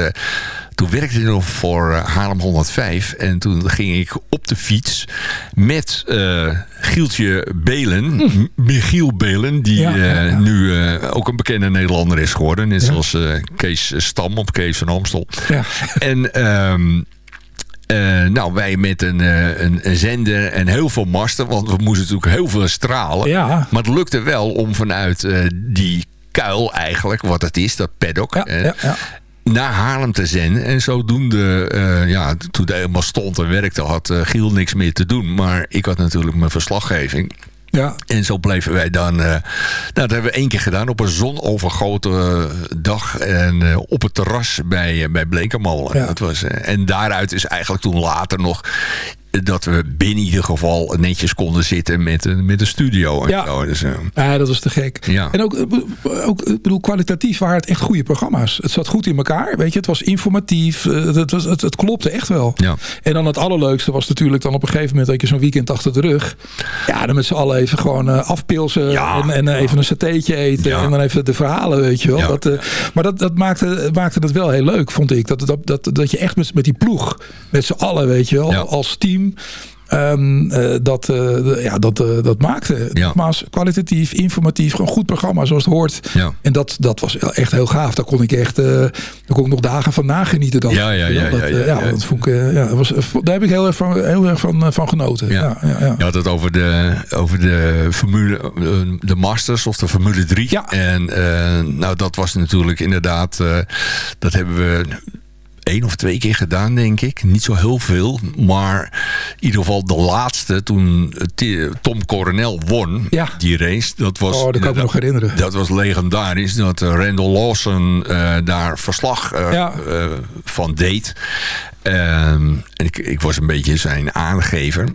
toen werkte ik nog voor Haarlem 105. En toen ging ik op de fiets met Gieltje Belen, M- Michiel Belen. Die Hm. Ja, ja, ja. nu ook een bekende Nederlander is geworden. Net zoals Kees Stam op Kees van Amstel. Ja. En ehm, eh, nou, wij met een, eh, een, een zender en heel veel masten. Want we moesten natuurlijk heel veel stralen. Ja. Maar het lukte wel om vanuit eh, die kuil eigenlijk, wat het is, dat paddock... Ja, ja, ja. naar Haarlem te zenden. En zodoende, ja, toen hij helemaal stond en werkte, had Giel niks meer te doen. Maar ik had natuurlijk mijn verslaggeving. Ja. En zo bleven wij dan... eh, nou, dat hebben we één keer gedaan op een zonovergoten eh, dag. En eh, op het terras bij, bij Blekermolen. Ja. Dat was, en daaruit is eigenlijk toen later nog... eh, dat we binnen ieder geval netjes konden zitten met een, met een studio. En Ja. zo. Dus, eh, Ja, dat was te gek. Ja. En ook, eh, ook ik bedoel, kwalitatief waren het echt goede programma's. Het zat goed in elkaar, weet je. Het was informatief. eh, Het, was, het, het klopte echt wel. ja. En dan het allerleukste was natuurlijk dan op een gegeven moment dat je zo'n weekend achter de rug. Ja, dan met z'n allen even gewoon eh, afpilsen Ja. en, en eh, even een satéetje eten. Ja. En dan even de verhalen, weet je wel. Ja. Dat, eh, maar dat, dat maakte, maakte het wel heel leuk, vond ik. Dat, dat, dat, dat je echt met, met die ploeg, met z'n allen, weet je wel, Ja. als team. Ehm, eh, dat, eh, ja, dat, eh, dat maakte. Ja. Nogmaals, kwalitatief, informatief, gewoon goed programma zoals het hoort. Ja. En dat, dat was echt heel gaaf. Daar kon ik echt daar kon ik nog dagen van nagenieten dan. Ja, ja, ja, Dat, ja, ja, ja. dat vond ik, ja, dat was, daar heb ik heel erg van, heel erg van, van genoten. Ja. Ja. Ja, ja, Je had het over de, over de Formule, de Masters of de Formule 3. Ja. En nou, dat was natuurlijk inderdaad, dat hebben we één of twee keer gedaan, denk ik. Niet zo heel veel. Maar in ieder geval de laatste, toen Tom Coronel won, ja. die race. Dat was, oh, dat kan ik me nog herinneren. Dat was legendarisch. Dat Randall Lawson daar verslag van deed. Ehm, en ik, ik was een beetje zijn aangever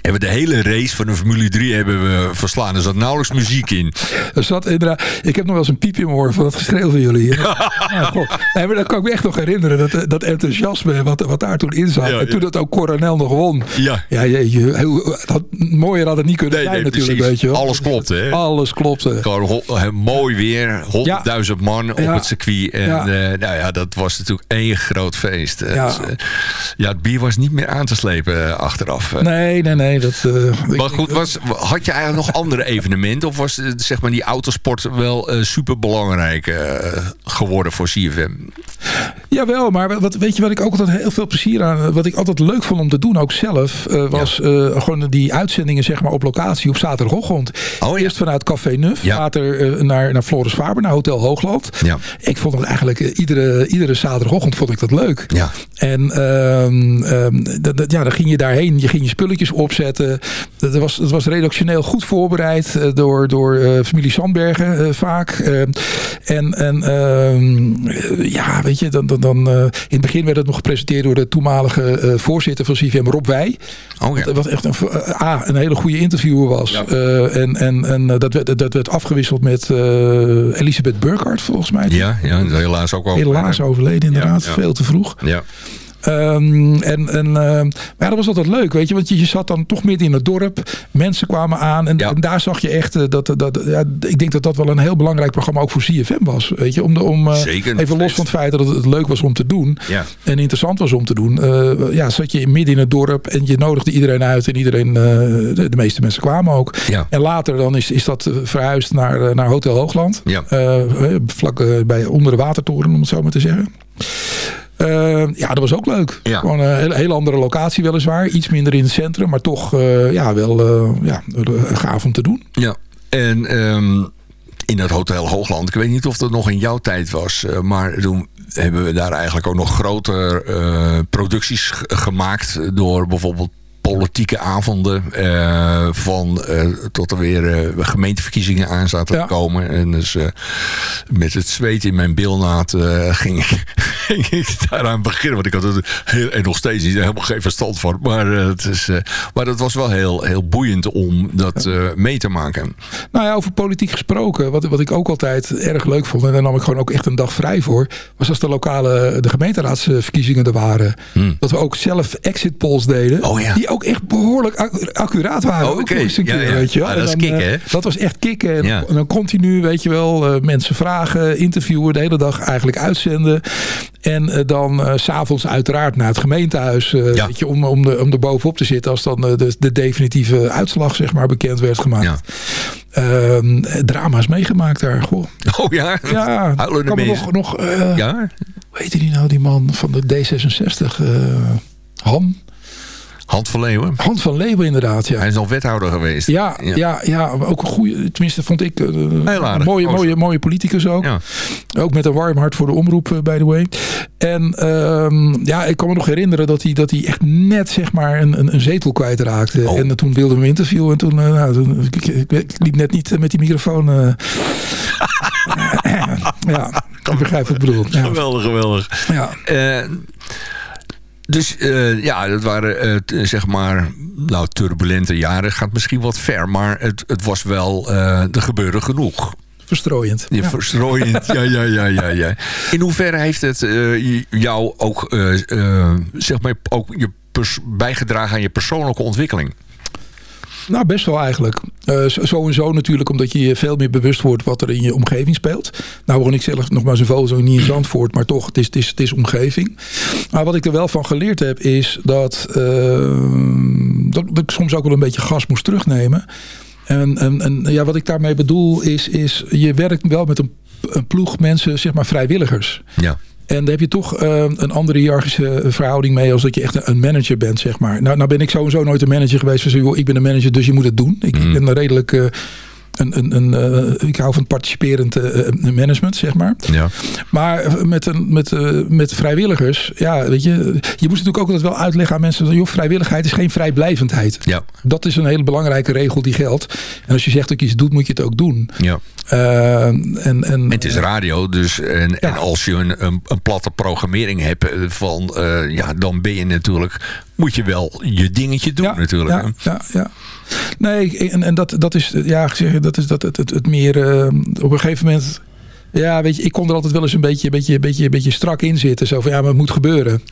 hebben we de hele race van de Formule 3 hebben we verslaan. Er zat nauwelijks muziek in. Er zat inderdaad, ik heb nog wel eens een piepje in van dat geschreeuw van jullie. ja, nee, maar dat kan ik me echt nog herinneren. Dat, dat enthousiasme wat, wat daar toen in zat. en toen dat ook Coronel nog won. Ja. ja je, heel, dat, mooier had het niet kunnen zijn natuurlijk. Weet je. Alles klopte. Hè? Alles klopte. Gewoon mooi weer. 100.000 man op het circuit. En uh, nou ja, dat was natuurlijk één groot feest. Ja. Uh, ja, het bier was niet meer aan te slepen achteraf. Nee, nee, nee dat, uh, maar goed, was, had je eigenlijk nog andere evenementen? Of was zeg maar, die autosport wel uh, super belangrijk uh, geworden voor CFM? Jawel, maar wat, weet je wat ik ook altijd heel veel plezier aan... Wat ik altijd leuk vond om te doen, ook zelf... was ja. gewoon die uitzendingen zeg maar, op locatie op zaterdagochtend. Oh, ja. Eerst vanuit Café Nuf, ja. later naar, naar Floris Faber, naar Hotel Hoogland. Ja. Ik vond het eigenlijk iedere, iedere zaterdagochtend vond ik dat leuk. Ja. En um, um, ja, dan ging je daarheen, je ging je spulletjes opzetten het was, het was redactioneel goed voorbereid uh, door, door uh, familie Sandbergen uh, vaak. en en ehm, ja, weet je, dan, dan, dan, in het begin werd het nog gepresenteerd door de toenmalige voorzitter van CVM, Rob Wij. Oh, ja. Wat echt een, A, een hele goede interviewer was. Ja. en en, en dat, werd, dat werd afgewisseld met Elisabeth Burkhardt volgens mij. Ja, ja helaas ook wel. Helaas overleden inderdaad, veel te vroeg. Ja. Um, en, en, uh, maar ja, dat was altijd leuk, weet je. Want je, je zat dan toch midden in het dorp. Mensen kwamen aan. En, ja. en daar zag je echt... Uh, dat, dat, ja, ik denk dat dat wel een heel belangrijk programma ook voor CFM was. Weet je, om, de, om uh, Zeker, even los van het feit dat het leuk was om te doen. En interessant was om te doen. ja, zat je midden in het dorp. En je nodigde iedereen uit. En iedereen, de, de, meeste mensen kwamen ook. En later dan is, is dat verhuisd naar, naar Hotel Hoogland. Vlak bij onder de watertoren, om het zo maar te zeggen. Uh, ja, dat was ook leuk. Ja. Gewoon een hele, hele, andere locatie weliswaar. Iets minder in het centrum. Maar toch uh, ja, wel uh, ja, gaaf om te doen. Ja, en um, in het Hotel Hoogland. Ik weet niet of dat nog in jouw tijd was. maar toen hebben we daar eigenlijk ook nog grotere producties gemaakt. Door bijvoorbeeld politieke avonden. Uh, van uh, tot er weer uh, gemeenteverkiezingen aan zaten ja. te komen. En dus met het zweet in mijn bilnaad ging, ik, ging ik daaraan beginnen. Want ik had het heel, en nog steeds niet helemaal geen verstand van. Maar, het is, maar dat was wel heel, heel boeiend om dat ja. mee te maken. Nou ja, over politiek gesproken. Wat, wat ik ook altijd erg leuk vond. En daar nam ik gewoon ook echt een dag vrij voor. Was als de lokale, de gemeenteraadsverkiezingen er waren. Hmm. Dat we ook zelf exit polls deden. Oh ja. Die ook echt behoorlijk accuraat waren. Oh, Oké, okay. ja, ja. weet je wel. Ah, dat is dan, kicken, hè? Dat was echt kicken. En, ja. en dan continu, weet je wel, uh, mensen vragen, interviewen, de hele dag eigenlijk uitzenden. En uh, dan uh, s'avonds uiteraard naar het gemeentehuis, ja. weet je, om, om, de, om er bovenop te zitten als dan de, de definitieve uitslag, zeg maar, bekend werd gemaakt. Ja. drama's meegemaakt daar, goh. Oh ja? Ja, kan nog, nog ja? hoe heette die nou, die man van de D66? Han? Hand van Leeuwen? Hand van Leeuwen inderdaad, ja. Hij is al wethouder geweest. Ja, ja. ja, ja ook een goede, tenminste vond ik uh, Heel aardig. mooie, mooie, mooie politicus ook. Ja. Ook met een warm hart voor de omroep, uh, by the way. En um, ja, ik kan me nog herinneren dat hij, dat hij echt net zeg maar een, een, een zetel kwijtraakte. Oh. En toen wilde we hem interviewen en toen, nou, toen ik, ik, ik, liep net niet met die microfoon. ja, ik begrijp wat ik bedoel. Ja. Geweldig, geweldig. Ja. Dus uh, ja, dat waren uh, zeg maar nou, turbulente jaren. Gaat misschien wat ver, maar het, het was wel, uh, er gebeurde genoeg. Verstrooiend. Ja, ja. Verstrooiend, ja, ja, ja, ja, ja. In hoeverre heeft het jou ook, zeg maar, ook je bijgedragen aan je persoonlijke ontwikkeling? Nou, best wel eigenlijk. Uh, zo natuurlijk, omdat je je veel meer bewust wordt wat er in je omgeving speelt. Nou woon ik zelf nog maar zoveel zo niet in Zandvoort, maar toch, het is, het is, het is omgeving. Maar wat ik er wel van geleerd heb, is dat, uh, dat, dat ik soms ook wel een beetje gas moest terugnemen. En, en, en ja, wat ik daarmee bedoel is, is je werkt wel met een, een ploeg mensen, zeg maar vrijwilligers. Ja. En daar heb je toch uh, een andere hiërarchische verhouding mee als dat je echt een manager bent, zeg maar. Nou, nou ben ik sowieso nooit een manager geweest ik ben een manager, dus je moet het doen. Ik, mm. ben redelijk, uh, een, een, een, ik hou van participerend management, zeg maar. Ja. Maar met, een, met, met vrijwilligers, ja, weet je, je moet natuurlijk ook altijd wel uitleggen aan mensen, joh, vrijwilligheid is geen vrijblijvendheid. Ja. Dat is een hele belangrijke regel die geldt. En als je zegt dat je iets doet, moet je het ook doen. Ja. en, en, en, het is radio, dus en, en als je een, een, een, platte programmering hebt van, ja, dan ben je natuurlijk, moet je wel je dingetje doen ja, natuurlijk. Ja, ja, ja. Nee, en, en dat, dat is, ja, zeg, dat is dat, het, het, het meer, uh, op een gegeven moment ja, weet je, ik kon er altijd wel eens een beetje, beetje, beetje, beetje strak in zitten. Zo van, ja, maar het moet gebeuren.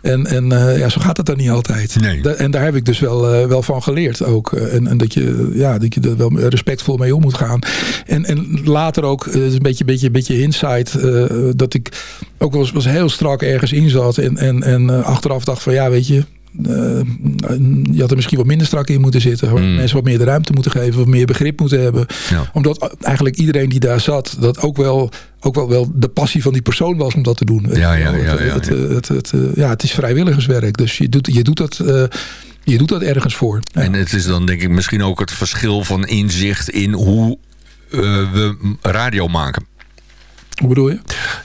En, en uh, ja, zo gaat het dan niet altijd. Nee. en daar heb ik dus wel, uh, wel van geleerd ook. En, en dat, je, ja, dat je er wel respectvol mee om moet gaan. En, en later ook, een beetje, beetje, beetje insight, dat ik ook wel eens was heel strak ergens in zat. En, en, en achteraf dacht van, ja, weet je, je had er misschien wat minder strak in moeten zitten. Mm. Mensen wat meer de ruimte moeten geven. Wat meer begrip moeten hebben. Ja. Omdat eigenlijk iedereen die daar zat. Dat ook wel, ook wel, wel de passie van die persoon was om dat te doen. Ja, ja, ja, het, het, het, het, ja, het is vrijwilligerswerk. Dus je doet, je doet dat... Uh, je doet dat ergens voor. Ja. En het is dan denk ik misschien ook het verschil van inzicht in hoe uh, we radio maken. Hoe bedoel je?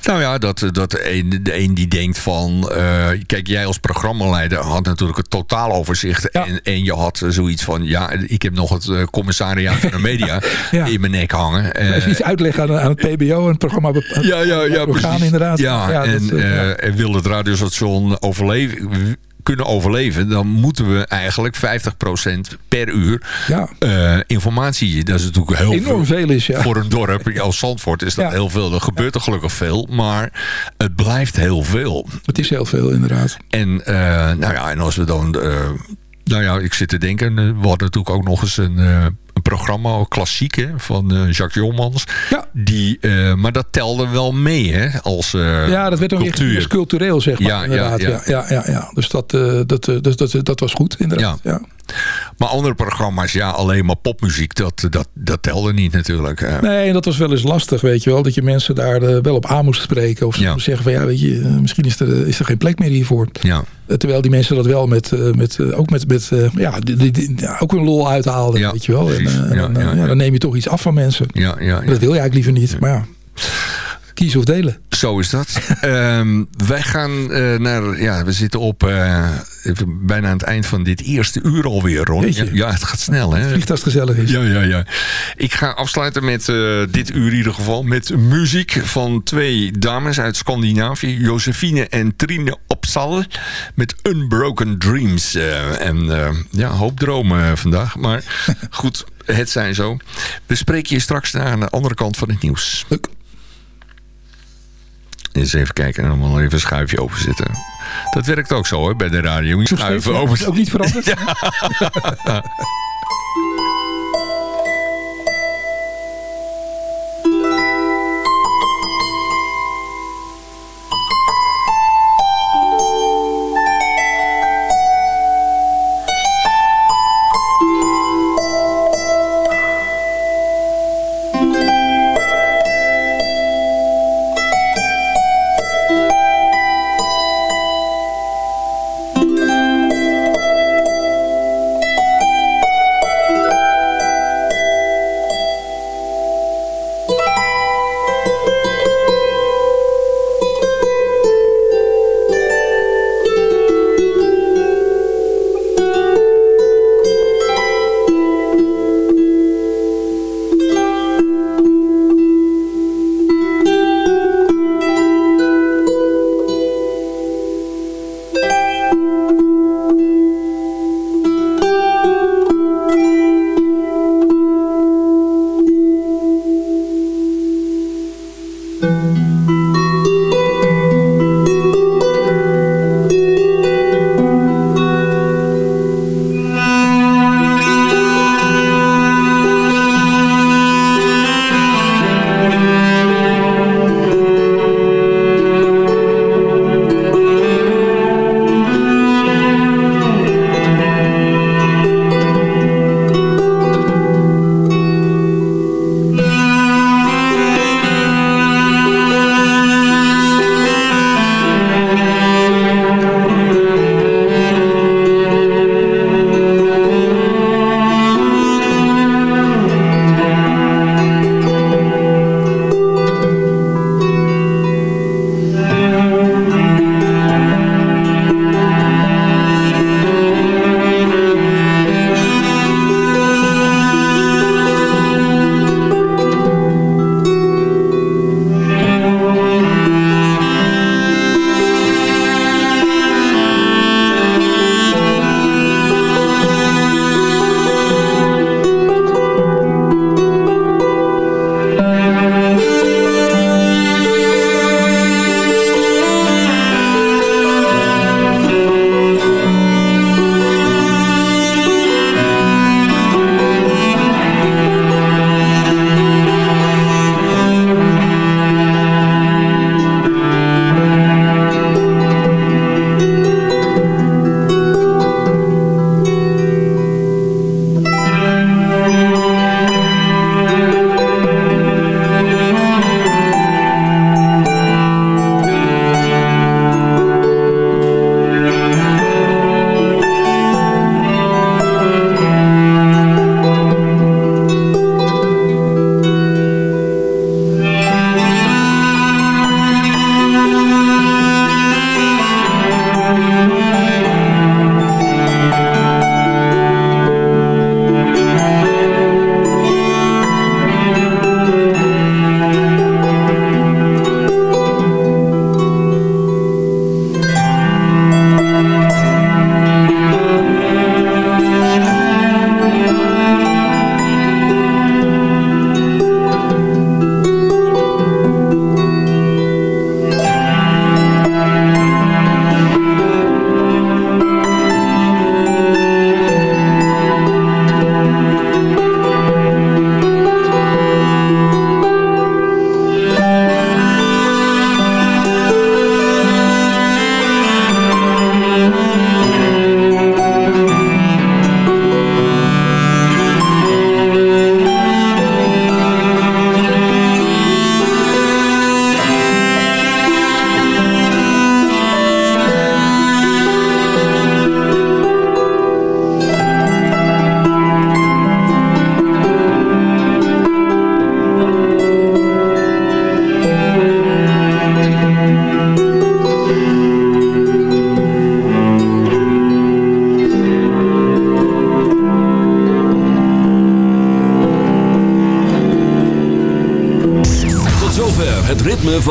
Nou ja, dat, dat de, een, de een die denkt van... Uh, kijk, jij als programmaleider had natuurlijk het totaaloverzicht. Ja. En, en je had zoiets van... Ja, ik heb nog het uh, commissariaat van de media ja. in mijn nek hangen. Uh, iets uitleggen aan, aan het PBO en het programma. ja, ja, ja, orgaan inderdaad. Ja, ja en, dat, ja. en wil het radiostation overleven kunnen overleven, dan moeten we eigenlijk 50% per uur ja. uh, informatie. Dat is natuurlijk heel enorm veel, veel is, ja. voor een dorp als Zandvoort is dat Ja. heel veel. Er gebeurt er gelukkig veel, maar het blijft heel veel. Het is heel veel inderdaad. En uh, nou ja, en als we dan, uh, nou ja, ik zit te denken, we hadden natuurlijk ook nog eens een programma, klassiek hè, van uh, Jacques Jommans. Ja. Die, uh, maar dat telde wel mee hè, als uh, Ja, dat werd dan cultuur. weer cultureel zeg maar. Ja, inderdaad. ja, Ja, ja. ja, ja, ja. Dus, dat, dat, uh, dus dat, dat was goed inderdaad. Ja. Maar andere programma's, ja, alleen maar popmuziek, dat, dat, dat telde niet natuurlijk. Nee, en dat was wel eens lastig, weet je wel. Dat je mensen daar uh, wel op aan moest spreken. Of ze Ja. moest zeggen van ja, weet je, uh, misschien is er, is er geen plek meer hiervoor. ja. Terwijl die mensen dat wel met, met ook met, met ja, die, die, die- ja, ook een lol uithaalden, Ja, weet je wel. En, ja, dan neem je toch iets af van mensen. Ja, ja, ja. Dat wil je eigenlijk liever niet, maar ja. Kiezen of delen. Zo is dat. Ehm, wij gaan eh, naar, ja, we zitten op eh, bijna aan het eind van dit eerste uur alweer, Ron. Ja, ja, het gaat snel, hè? Vliegt als het gezellig is. Ja, ja, ja. Ik ga afsluiten met eh, dit uur in ieder geval. Met muziek van twee dames uit Scandinavië. Josephine en Trine Opsal. Met Unbroken Dreams. En ja, hoop dromen vandaag. Maar goed, het zijn zo. We spreken je straks naar aan de andere kant van het nieuws. Leuk. Eens even kijken en dan wel even een schuifje openzetten. Dat werkt ook zo hoor, bij de radio. Schuiven Is open. ook niet veranderd?